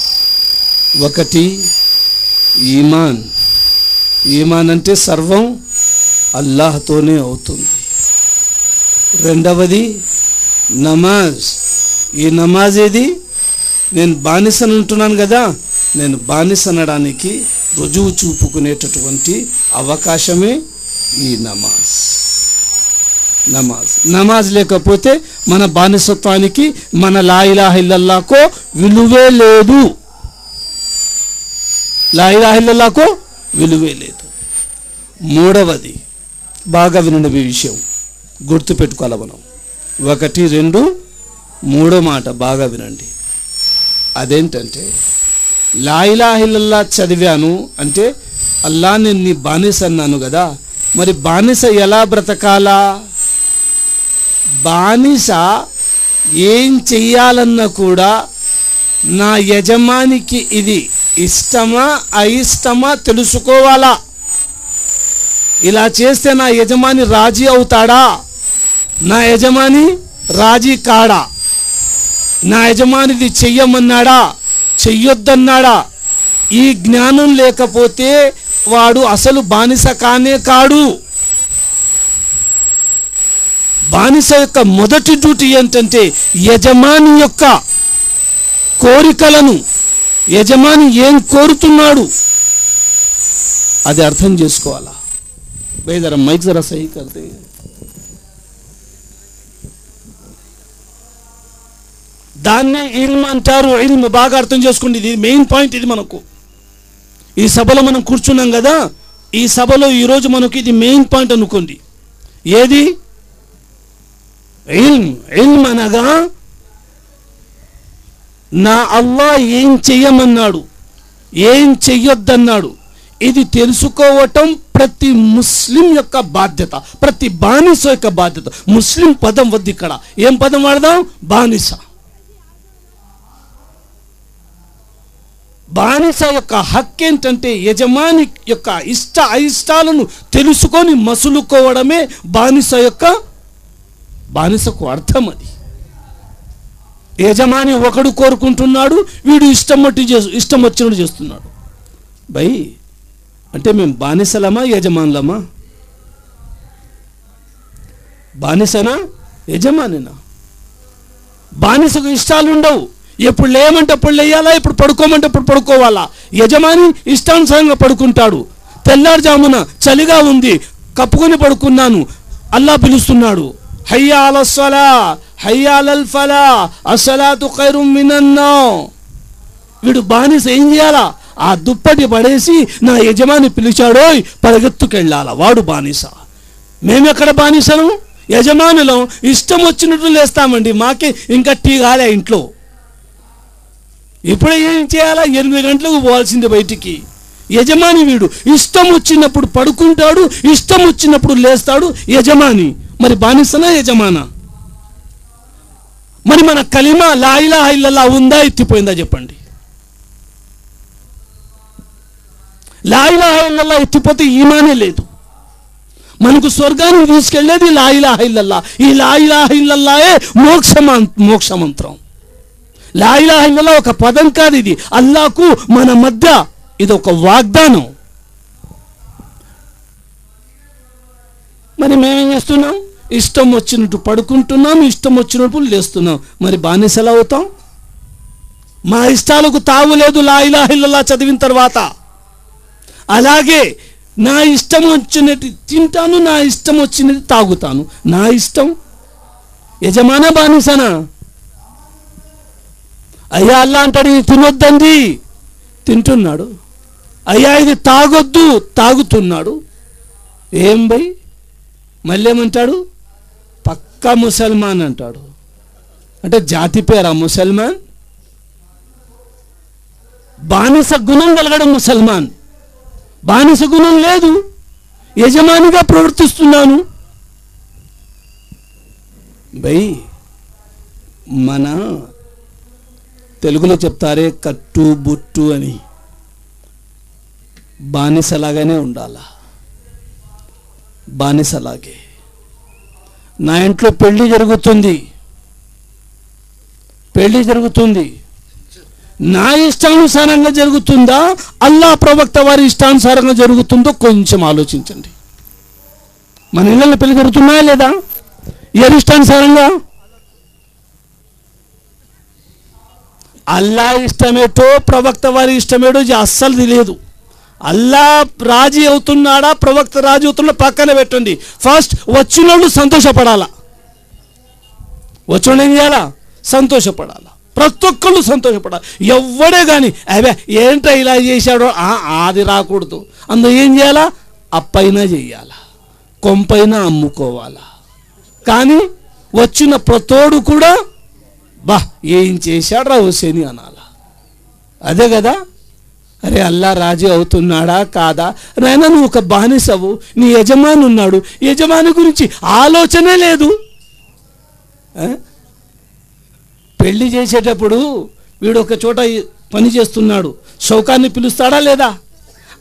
ఒకటి ఈమాన్. ఈమాన్ అంటే సర్వం అల్లాహతోనే అవుతుంది. రెండవది నమాజ్. ఈ నమాజ్ ఏది నేను బానిసను అంటున్నాను కదా నేను బానిసనడానికి రుజువు చూపుకునేటటువంటి అవకాశమే ఈ నమాజ్. నమాజ్. నమాజ్ లేకపోతే మన బానిసత్వానికి మన లాయిలాహిల్లల్లాకో ఇల్లల్లాకో విలువే లేదు. లా విలువే లేదు. మూడవది బాగా వినండి విషయం. గుర్తుపెట్టుకోవాలి మనం? ఒకటి రెండు మూడో మాట బాగా వినండి. అదేంటంటే లాయిలాహిల్లా చదివాను అంటే అల్లా నేను నీ బానిస అన్నాను కదా మరి బానిస ఎలా బ్రతకాలా? బానిస ఏం చెయ్యాలన్నా కూడా నా యజమానికి ఇది ఇష్టమా అయిష్టమా తెలుసుకోవాలా? ఇలా చేస్తే నా యజమాని రాజీ అవుతాడా? నా యజమాని రాజీ కాడా? నా యజమానిది చెయ్యమన్నాడా? చెయ్యొద్దన్నాడా? ఈ జ్ఞానం లేకపోతే వాడు అసలు బానిస కానే కాడు. బానిస యొక్క మొదటి డ్యూటీ ఏంటంటే యజమాని యొక్క కోరికలను యజమాని ఏం కోరుతున్నాడు అది అర్థం చేసుకోవాలా भाई जरा माइक जरा सही कर दे దాన్నే ఇల్మ్ అంటారు ఇల్మ్ బాగా అర్థం చేసుకోండి ఇది మెయిన్ పాయింట్ ఇది మనకు ఈ సభలో మనం కూర్చున్నాం కదా ఈ సభలో ఈరోజు మనకు ఇది మెయిన్ పాయింట్ అనుకోండి ఏది ఇల్మ్ ఇల్మ్ అనగా నా అల్లా ఏం చెయ్యమన్నాడు? ఏం చెయ్యొద్దన్నాడు? ఇది తెలుసుకోవటం ప్రతి ముస్లిం యొక్క బాధ్యత ప్రతి బానిస యొక్క బాధ్యత. ముస్లిం పదం వద్దు ఇక్కడ. ఏం పదం వాడదాం? బానిస. బానిస యొక్క హక్కు ఏంటంటే యజమాని యొక్క ఇష్ట అయిష్టాలను తెలుసుకొని మసులుకోవడమే బానిస యొక్క బానిసకు అర్థం అది. యజమాని ఒకడు కోరుకుంటున్నాడు వీడు ఇష్టం మట్టి చేసు ఇష్టం వచ్చినట్టు చేస్తున్నాడు. బై అంటే మేము బానిసలమా యజమానులమా? బానిసనా యజమానినా? బానిసకు ఇష్టాలు ఉండవు. ఎప్పుడు లేమంటే అప్పుడు లేయాలా ఇప్పుడు పడుకోమంటే అప్పుడు పడుకోవాలా? యజమాని ఇష్టానుసారంగా పడుకుంటాడు. తెల్లారుజామున చలిగా ఉంది కప్పుకొని పడుకున్నాను. అల్లా పిలుస్తున్నాడు హయ్యా అలస్వలా హయ్యాలల్ ఫలా అసలాతు ఖైరు మినన్నో వీడు బానిస ఏం చేయాలా? ఆ దుప్పటి పడేసి నా యజమాని పిలిచాడోయ్ పరిగెత్తుకెళ్ళాల? వాడు బానిస. మేమెక్కడ బానిసను యజమానులం ఇష్టం వచ్చినట్టు లేస్తామండి. మాకే ఇంకా టీ కాలే ఇంట్లో. ఇప్పుడు ఏం చేయాలా? ఎనిమిది గంటలకు పోవాల్సింది బయటికి. యజమాని వీడు ఇష్టం వచ్చినప్పుడు పడుకుంటాడు ఇష్టం వచ్చినప్పుడు లేస్తాడు యజమాని. మరి బానిసనా యజమానా? మరి మన కలిమ లాయిలా ఇల్లల్లా ఉందా ఎత్తిపోయిందా చెప్పండి. లాయిలా ఇల్లల్లా ఎత్తిపోతే ఈమానే లేదు. మనకు స్వర్గాన్ని తీసుకెళ్ళేది లాయిలా ఇల్లల్లా. ఈ లాయిలా ఇల్లల్లాయే మోక్ష మోక్ష మంత్రం లాయిలా ఇల్లల్లా ఒక పదం కాదు ఇది. అల్లాకు మన మధ్య ఇది ఒక వాగ్దానం. మరి మేమేం చేస్తున్నాం? ఇష్టం వచ్చినట్టు పడుకుంటున్నాం ఇష్టం వచ్చినప్పుడు లేస్తున్నాం. మరి బానిసలు అవుతాం? మా ఇష్టాలకు తావు లేదు లా చదివిన తర్వాత. అలాగే నా ఇష్టం వచ్చినట్టు తింటాను నా ఇష్టం వచ్చినది తాగుతాను. నా ఇష్టం యజమాన బానిసనా? అయ్యా అల్లా అంటాడు ఇది తినొద్దండి. తింటున్నాడు. అయ్యా ఇది తాగొద్దు తాగుతున్నాడు. ఏం బై? మళ్ళీ ఏమంటాడు పక్కా ముసల్మాన్ అంటాడు. అంటే జాతి పేరా ముసల్మాన్? బానిస గుణం కలగడం ముసల్మాన్. బానిస గుణం లేదు. యజమానిగా ప్రవర్తిస్తున్నాను. బై మన తెలుగులో చెప్తారే కట్టు బుట్టు అని. బానిసలాగానే ఉండాలా? బానిసలాగే. నా ఇంట్లో పెళ్ళి జరుగుతుంది. పెళ్ళి జరుగుతుంది. నా ఇష్టానుసారంగా జరుగుతుందా? అల్లా ప్రవక్త వారి ఇష్టానుసారంగా జరుగుతుందో కొంచెం ఆలోచించండి. మన ఇళ్ళల్లో పెళ్ళి జరుగుతున్నాయా లేదా? ఎవరి ఇష్టానుసారంగా? అల్లా ఇష్టమేటో ప్రవక్త వారి ఇష్టమేటో ఇది అస్సలు తెలియదు. అల్లా రాజీ అవుతున్నాడా? ప్రవక్త రాజీ అవుతున్నా పక్కన పెట్టండి. ఫస్ట్ వచ్చినోళ్ళు సంతోషపడాలా? వచ్చినోళ్ళు ఏం చేయాలా? సంతోషపడాలా? ప్రతి ఒక్కళ్ళు సంతోషపడాలి? ఎవ్వడే కానీ అవే ఏంటో ఇలా చేశాడో? ఆ, అది రాకూడదు. అందులో ఏం చేయాలా? అప్పైనా చెయ్యాలా కొంపైనా అమ్ముకోవాలా? కానీ వచ్చిన ప్రతోడు కూడా బా ఏం చేశాడు రా హుసేని అనాలా. అదే కదా? అరే అల్లా రాజీ అవుతున్నాడా కాదా? నాయన నువ్వు ఒక బానిసవు. నీ యజమాని ఉన్నాడు. యజమాని గురించి ఆలోచనే లేదు. పెళ్ళి చేసేటప్పుడు వీడు ఒక చోట పని చేస్తున్నాడు. సౌకాన్ని పిలుస్తాడా లేదా?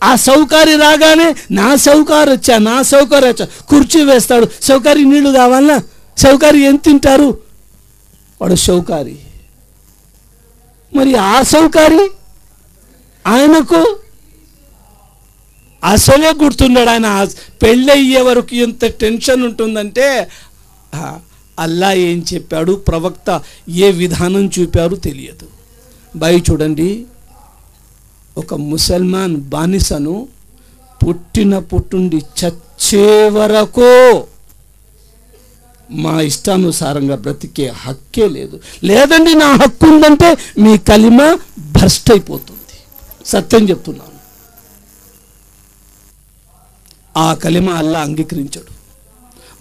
ఆ సౌకారి రాగానే నా సౌకారు వచ్చా? నా సౌకారు వచ్చా? కుర్చీ వేస్తాడు. సౌకారి నీళ్ళు కావాలనా? సౌకారి ఏం తింటారు? వాడు సౌకారి. మరి ఆ సౌకారి ఆయనకు అసలే గుర్తున్నాడు ఆయన. పెళ్ళి అయ్యే వరకు ఎంత టెన్షన్ ఉంటుందంటే అల్లా ఏం చెప్పాడు? ప్రవక్త ఏ విధానం చూపారు తెలియదు. బాయి చూడండి. ఒక ముసల్మాన్ బానిసను పుట్టిన పుట్టుండి చచ్చే వరకు మా ఇష్టానుసారంగా బ్రతికే హక్కే లేదు. లేదండి నా హక్కు ఉందంటే మీ కలిమ భ్రష్ట్ అయిపోతుంది. సత్యం చెప్తున్నాను. ఆ కలిమ అల్లా అంగీకరించాడు.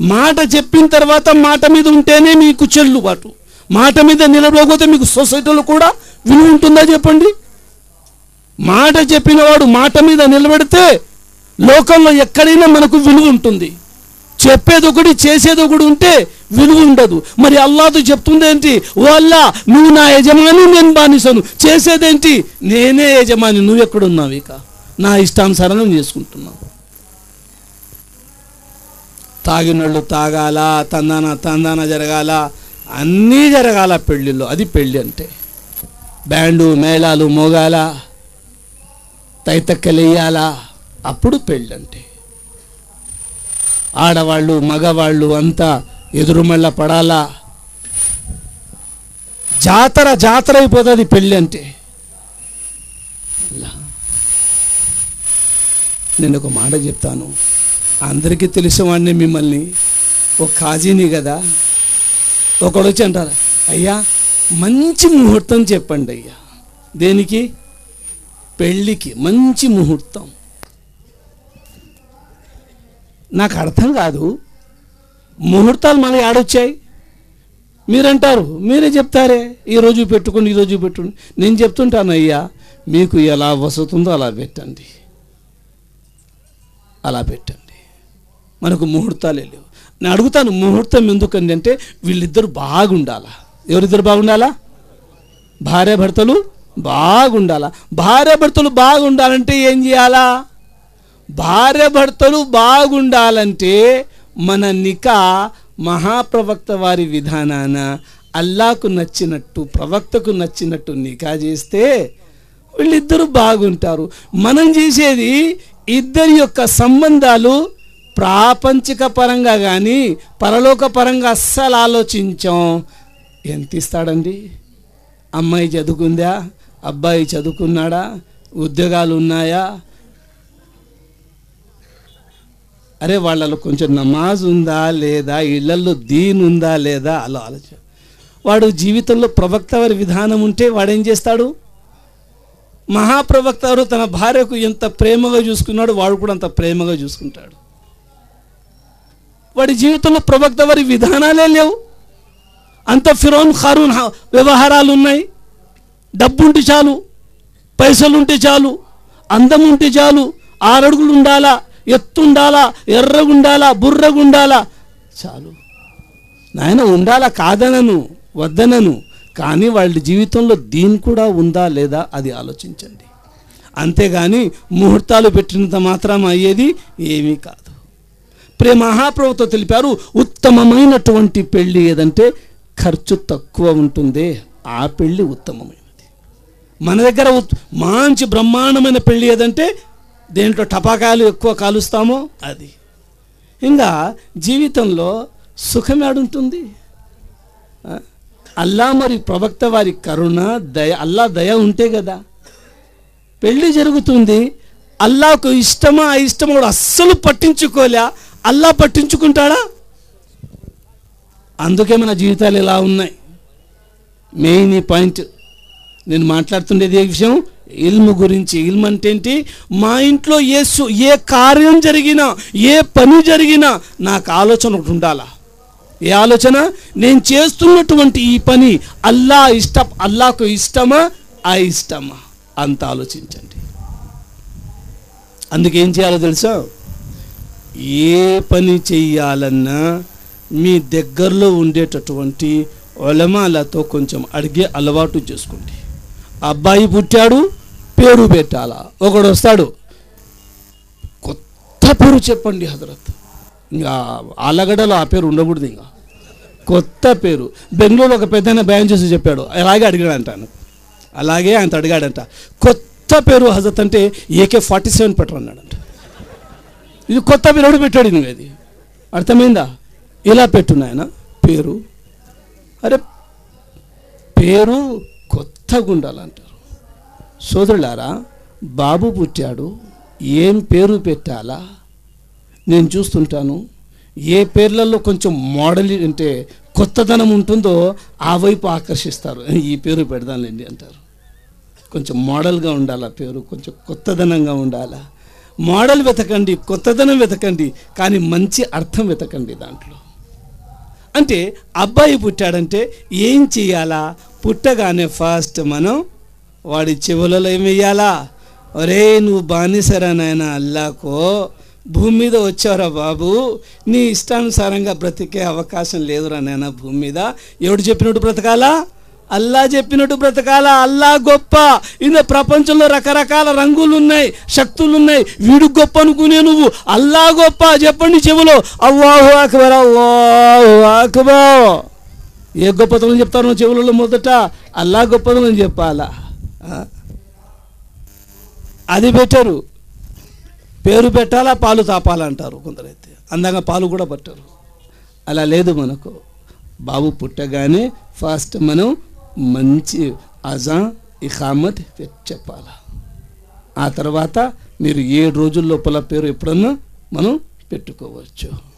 మాట చెప్పిన తర్వాత మాట మీద ఉంటేనే మీకు చెల్లుబాటు మాట మీద నిలబడకపోతే మీకు సొసైటీలో కూడా విలువ ఉంటుందా చెప్పండి? మాట చెప్పినవాడు మాట మీద నిలబడితే లోకంలో ఎక్కడైనా మనకు విలువ ఉంటుంది. చెప్పేది ఒకటి చేసేది ఒకటి ఉంటే విలువ ఉండదు. మరి అల్లాతో చెప్తుంది ఏంటి? ఓ నువ్వు నా యజమాని నేను బానిసను. చేసేదేంటి నేనే యజమాని నువ్వు ఎక్కడున్నావు ఇక? నా ఇష్టానుసారం చేసుకుంటున్నావు. తాగినోళ్ళు తాగాల తందాన తందాన జరగాల? అన్నీ జరగాల పెళ్ళిళ్ళు అది పెళ్ళి అంటే. బ్యాండు మేళాలు మోగాల? తైతక్కలేయాలా? అప్పుడు పెళ్ళి అంటే ఆడవాళ్ళు మగవాళ్ళు అంతా ఎదురుమళ్ళ పడాలా? జాతర జాతర అయిపోతుంది పెళ్ళి అంటే. నేను ఒక మాట చెప్తాను. అందరికీ తెలిసేవాడిని మిమ్మల్ని. ఒక కాజీని కదా. ఒకడు వచ్చి అంటారు అయ్యా మంచి ముహూర్తం చెప్పండి అయ్యా. దేనికి? పెళ్ళికి మంచి ముహూర్తం. నాకు అర్థం కాదు. ముహూర్తాలు మనకి ఆడొచ్చాయి. మీరంటారు మీరే చెప్తారే ఈరోజు పెట్టుకోండి ఈరోజు పెట్టుకోండి. నేను చెప్తుంటాను అయ్యా మీకు ఎలా వసతుందో అలా పెట్టండి. అలా పెట్టండి. మనకు ముహూర్తాలే లేవు. నేను అడుగుతాను ముహూర్తం ఎందుకండి అంటే వీళ్ళిద్దరు బాగుండాలా? ఎవరిద్దరు బాగుండాలా? భార్య భర్తలు బాగుండాలా? భార్య భర్తలు బాగుండాలంటే ఏం చేయాలా? భార్య భర్తలు బాగుండాలంటే మన నికా మహాప్రవక్త వారి విధానాన అల్లాకు నచ్చినట్టు ప్రవక్తకు నచ్చినట్టు నికా చేస్తే వీళ్ళిద్దరూ బాగుంటారు. మనం చేసేది ఇద్దరి యొక్క సంబంధాలు ప్రాపంచిక పరంగా కానీ పరలోక పరంగా అస్సలు ఆలోచించాం. ఎంత ఇస్తాడండి? అమ్మాయి చదువుకుందా? అబ్బాయి చదువుకున్నాడా? ఉద్యోగాలు ఉన్నాయా? అరే వాళ్ళలో కొంచెం నమాజ్ ఉందా లేదా ఇళ్ళలో దీన్ ఉందా లేదా అలా ఆలోచన. వాడు జీవితంలో ప్రవక్త వారి విధానం ఉంటే వాడేం చేస్తాడు? మహాప్రవక్త వారు తన భార్యకు ఎంత ప్రేమగా చూసుకున్నాడు వాడు కూడా అంత ప్రేమగా చూసుకుంటాడు. వాడి జీవితంలో ప్రవక్త వారి విధానాలే లేవు. అంత ఫిరోన్ ఖారూన్ వ్యవహారాలు ఉన్నాయి. డబ్బు ఉంటే చాలు పైసలు ఉంటే చాలు అందం ఉంటే చాలు ఆరడుగులు ఉండాలా ఎత్తుండాలా ఎర్రగుండాలా బుర్రగుండాలా? చాలు. నాయన ఉండాలా కాదనను వద్దనను కానీ వాళ్ళ జీవితంలో దీని కూడా ఉందా లేదా అది ఆలోచించండి. అంతేగాని ముహూర్తాలు పెట్టినంత మాత్రం అయ్యేది ఏమీ కాదు. ప్రేమ మహాప్రభుతో తెలిపారు ఉత్తమమైనటువంటి పెళ్ళి ఏదంటే ఖర్చు తక్కువ ఉంటుందే ఆ పెళ్ళి ఉత్తమమైనది. మన దగ్గర మంచి బ్రహ్మాండమైన పెళ్ళి ఏదంటే దేంట్లో టపాకాయలు ఎక్కువ కాలుస్తామో అది. ఇంకా జీవితంలో సుఖం ఏడుంటుంది అల్లా మరి ప్రవక్త వారి కరుణ దయ అల్లా దయ ఉంటే కదా. పెళ్ళి జరుగుతుంది అల్లాకు ఇష్టమా ఇష్టమా కూడా అస్సలు పట్టించుకోలే. అల్లా పట్టించుకుంటాడా? అందుకే మన జీవితాలు ఇలా ఉన్నాయి. మెయిన్ ఈ పాయింట్. నేను మాట్లాడుతుండేది ఏ విషయం? ఇల్ము గురించి. ఇల్ము అంటే ఏంటి మా ఇంట్లో ఏ సు- ఏ కార్యం జరిగినా ఏ పని జరిగినా నాకు ఆలోచన ఒకటి ఉండాలా. ఏ ఆలోచన? నేను చేస్తున్నటువంటి ఈ పని అల్లా ఇష్ట అల్లాకు ఇష్టమా? ఆ ఇష్టమా అంత ఆలోచించండి. అందుకేం చేయాలో తెలుసా? ఏ పని చెయ్యాలన్నా మీ దగ్గరలో ఉండేటటువంటి ఒలమాలతో కొంచెం అడిగే అలవాటు చేసుకోండి. అబ్బాయి పుట్టాడు పేరు పెట్టాలా. ఒకడు వస్తాడు. కొత్త పేరు చెప్పండి హజరత్. ఇంకా ఆలగడలో ఆ పేరు ఉండకూడదు ఇంకా. కొత్త పేరు. బెంగళూరులో ఒక పెద్ద భయం చేసి చెప్పాడు. అలాగే అడిగాడు అంటాను అలాగే ఆయన అడిగాడంట. కొత్త పేరు హజరత్ అంటే ఏకే ఫార్టీ సెవెన్ పెట్టరన్నాడంట ఇది కొత్త పేరు ఎవడు పెట్టాడు నువ్వు ఇది? అర్థమైందా? ఇలా పెట్టున్నాయన పేరు. అరే పేరు కొత్తగా ఉండాలంటారు సోదరులారా బాబు పుట్టాడు ఏం పేరు పెట్టాలా? నేను చూస్తుంటాను ఏ పేర్లలో కొంచెం మోడల్ అంటే కొత్తదనం ఉంటుందో ఆ వైపు ఆకర్షిస్తారు. ఈ పేరు పెడదాంలేండి అంటారు. కొంచెం మోడల్గా ఉండాలా పేరు కొంచెం కొత్తదనంగా ఉండాలా? మోడల్ వెతకండి కొత్తదనం వెతకండి కానీ మంచి అర్థం వెతకండి దాంట్లో. అంటే అబ్బాయి పుట్టాడంటే ఏం చేయాలా? పుట్టగానే ఫస్ట్ మనం వాడి చెవులలో ఏం ఒరే నువ్వు బానిసరా నాయన అల్లాకో. భూమి మీద వచ్చావురా బాబు. నీ ఇష్టానుసారంగా బ్రతికే అవకాశం లేదురా నాయన భూమి మీద. ఎవడు చెప్పినట్టు బ్రతకాలా? అల్లా చెప్పినట్టు బ్రతకాల? అల్లా గొప్ప. ఇంత ప్రపంచంలో రకరకాల రంగులు ఉన్నాయి శక్తులు ఉన్నాయి వీడు గొప్ప అనుకునే నువ్వు. అల్లా గొప్ప. చెప్పండి చెవులో. అవ్వాహు అక్బర్ అవ్వాహు అక్బర్. ఏ గొప్పతనం చెప్తారు చెవులలో మొదట అల్లా గొప్పతనం చెప్పాలా? అది పెట్టరు పేరు పెట్టాలా పాలు తాపాలంటారు కొందరైతే. అందంగా పాలు కూడా పట్టరు. అలా లేదు మనకు. బాబు పుట్టగానే ఫస్ట్ మనం మంచి అజా ఇఖామత్ చెప్పాలి. ఆ తర్వాత మీరు ఏడు రోజుల లోపల పేరు ఎప్పుడన్నా మనం పెట్టుకోవచ్చు.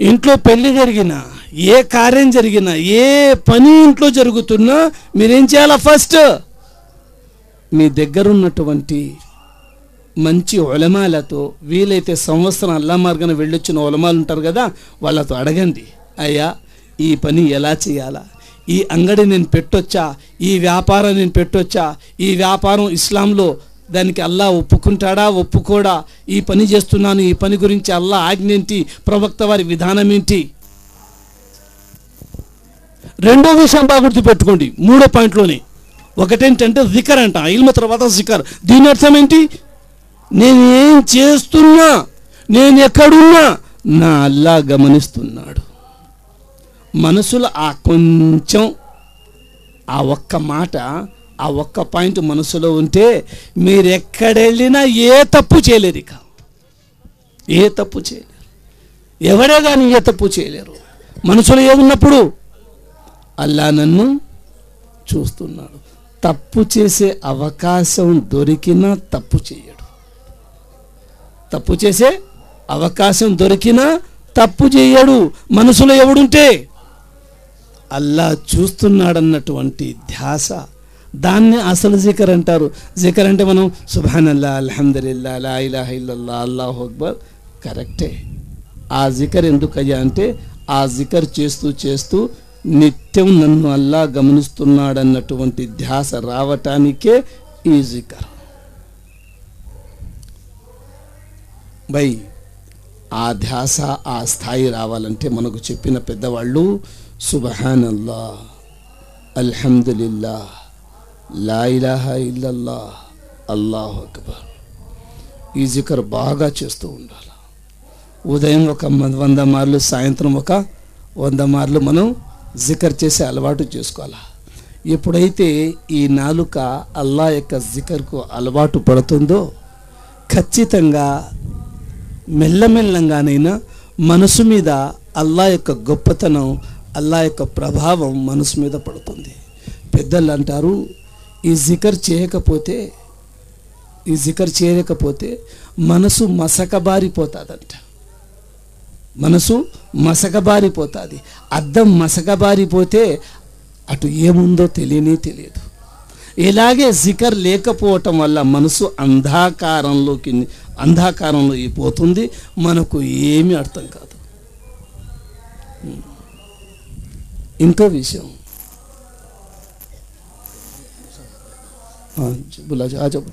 ఇంట్లో పెళ్ళి జరిగినా ఏ కార్యం జరిగినా ఏ పని ఇంట్లో జరుగుతున్నా మీరేం చేయాలా ఫస్ట్? మీ దగ్గర ఉన్నటువంటి మంచి ఒలమాలతో వీలైతే సంవత్సరం అల్లా మార్గాన వెళ్ళొచ్చిన ఒలమాలు ఉంటారు కదా వాళ్ళతో అడగండి. అయ్యా ఈ పని ఎలా చేయాలా? ఈ అంగడి నేను పెట్టొచ్చా? ఈ వ్యాపారం నేను పెట్టొచ్చా? ఈ వ్యాపారం ఇస్లాంలో దానికి అల్లా ఒప్పుకుంటాడా ఒప్పుకోడా? ఈ పని చేస్తున్నాను ఈ పని గురించి అల్లా ఆజ్ఞ ఏంటి ప్రవక్త వారి విధానం ఏంటి రెండో విషయం బాగా గుర్తుపెట్టుకోండి మూడో పాయింట్లోనే. ఒకటేంటంటే జికర్ అంట ఇల్మ తర్వాత జికర్. దీని అర్థం ఏంటి? నేను ఏం చేస్తున్నా నేను ఎక్కడున్నా నా అల్లా గమనిస్తున్నాడు. మనసులో ఆ కొంచెం ఆ ఒక్క మాట ఆ ఒక్క పాయింట్ మనసులో ఉంటే మీరు ఎక్కడెళ్ళినా ఏ తప్పు చేయలేరు ఇక. ఏ తప్పు చేయలేరు. ఎవరే కానీ ఏ తప్పు చేయలేరు. మనసులో ఏమున్నప్పుడు అల్లా నన్ను చూస్తున్నాడు. తప్పు చేసే అవకాశం దొరికినా తప్పు చేయడు. తప్పు చేసే అవకాశం దొరికినా తప్పు చేయడు. మనసులో ఎవడుంటే అల్లా చూస్తున్నాడన్నటువంటి ధ్యాస దాన్ని అసలు జికర్ అంటారు. జికర్ అంటే మనం సుభాన్ అల్లా అల్హమ్దుల్లా లా ఇలాహ ఇల్లల్లా అల్లాహ్ అక్బర్. కరెక్టే. ఆ జికర్ ఎందుకయ్యా అంటే ఆ జికర్ చేస్తూ చేస్తూ నిత్యం నన్ను అల్లా గమనిస్తున్నాడన్నటువంటి ధ్యాస రావటానికే ఈ జికర్. బై ఆ ధ్యాస ఆ స్థాయి రావాలంటే మనకు చెప్పిన పెద్దవాళ్ళు సుబహాన్ అల్లా అల్హమ్దుల్లా లా ఇలాహ ఇల్లల్లా అల్లాహ్ అక్బర్. ఈ జికర్ బాగా చేస్తూ ఉండాలి. ఉదయం ఒక మ- వంద మార్లు సాయంత్రం ఒక వంద మార్లు మనం జికర్ చేసే అలవాటు చేసుకోవాలి. ఎప్పుడైతే ఈ నాలుక అల్లా యొక్క జికర్కు అలవాటు పడుతుందో ఖచ్చితంగా మెల్లమెల్లంగానైనా మనసు మీద అల్లా యొక్క గొప్పతనం అల్లా యొక్క ప్రభావం మనసు మీద పడుతుంది. పెద్దలు అంటారు ఈ జికర్ చేయకపోతే ఈ జికర్ చేయకపోతే మనసు మసకబారిపోతుందంట. మనసు మసకబారిపోతుంది. అద్దం మసకబారిపోతే అటు ఏముందో తెలియనే తెలియదు. ఇలాగే జికర్ లేకపోవటం వల్ల మనసు అంధాకారంలోకి అంధాకారంలో పోతుంది. మనకు ఏమీ అర్థం కాదు. ఇంకో విషయం. हाँ जी, बुला जा आ जाओ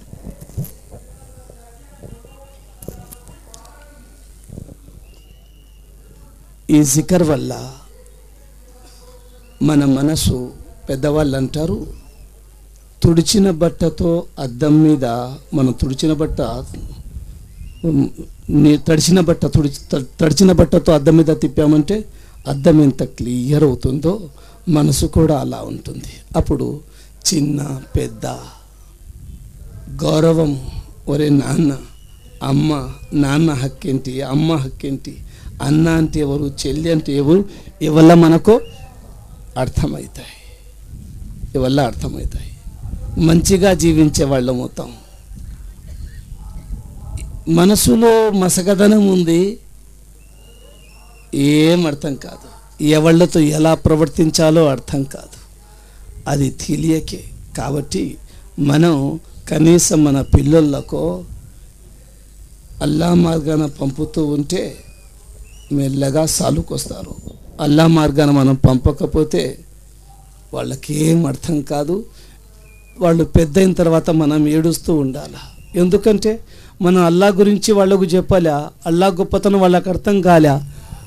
ఈ జికర్ వల్ల మన మనసు పెద్దవాళ్ళు అంటారు తుడిచిన బట్టతో అద్దం మీద మనం తుడిచిన బట్ట ఉమ్, నీ తడిచిన బట్ట తుడి త- తడిచిన బట్టతో అద్దం మీద తిప్పామంటే అద్దం ఎంత క్లియర్ అవుతుందో మనసు కూడా అలా ఉంటుంది అప్పుడు చిన్న పెద్ద గౌరవం ఒరే నాన్న అమ్మ నాన్న హక్కేంటి అమ్మ హక్కేంటి అన్న అంటే ఎవరు చెల్లి అంటే ఎవరు ఇవల్ల మనకు అర్థమవుతాయి ఇవల్ల అర్థమవుతాయి మంచిగా జీవించే వాళ్ళం అవుతాం. మనసులో మసగదనం ఉంది. ఏం అర్థం కాదు. ఎవళ్ళతో ఎలా ప్రవర్తించాలో అర్థం కాదు. అది తెలియకే. కాబట్టి మనం కనీసం మన పిల్లలకు అల్లా మార్గాన పంపుతూ ఉంటే మెల్లగా సాలుకొస్తారు. అల్లా మార్గాన మనం పంపకపోతే వాళ్ళకేం అర్థం కాదు. వాళ్ళు పెద్ద అయిన తర్వాత మనం ఏడుస్తూ ఉండాలి. ఎందుకంటే మనం అల్లా గురించి వాళ్ళకు చెప్పాలా? అల్లా గొప్పతనం వాళ్ళకి అర్థం కాలే?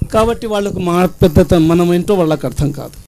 కాబట్టి వాళ్ళకు మా పెద్దతనం మనం ఏంటో వాళ్ళకి అర్థం కాదు.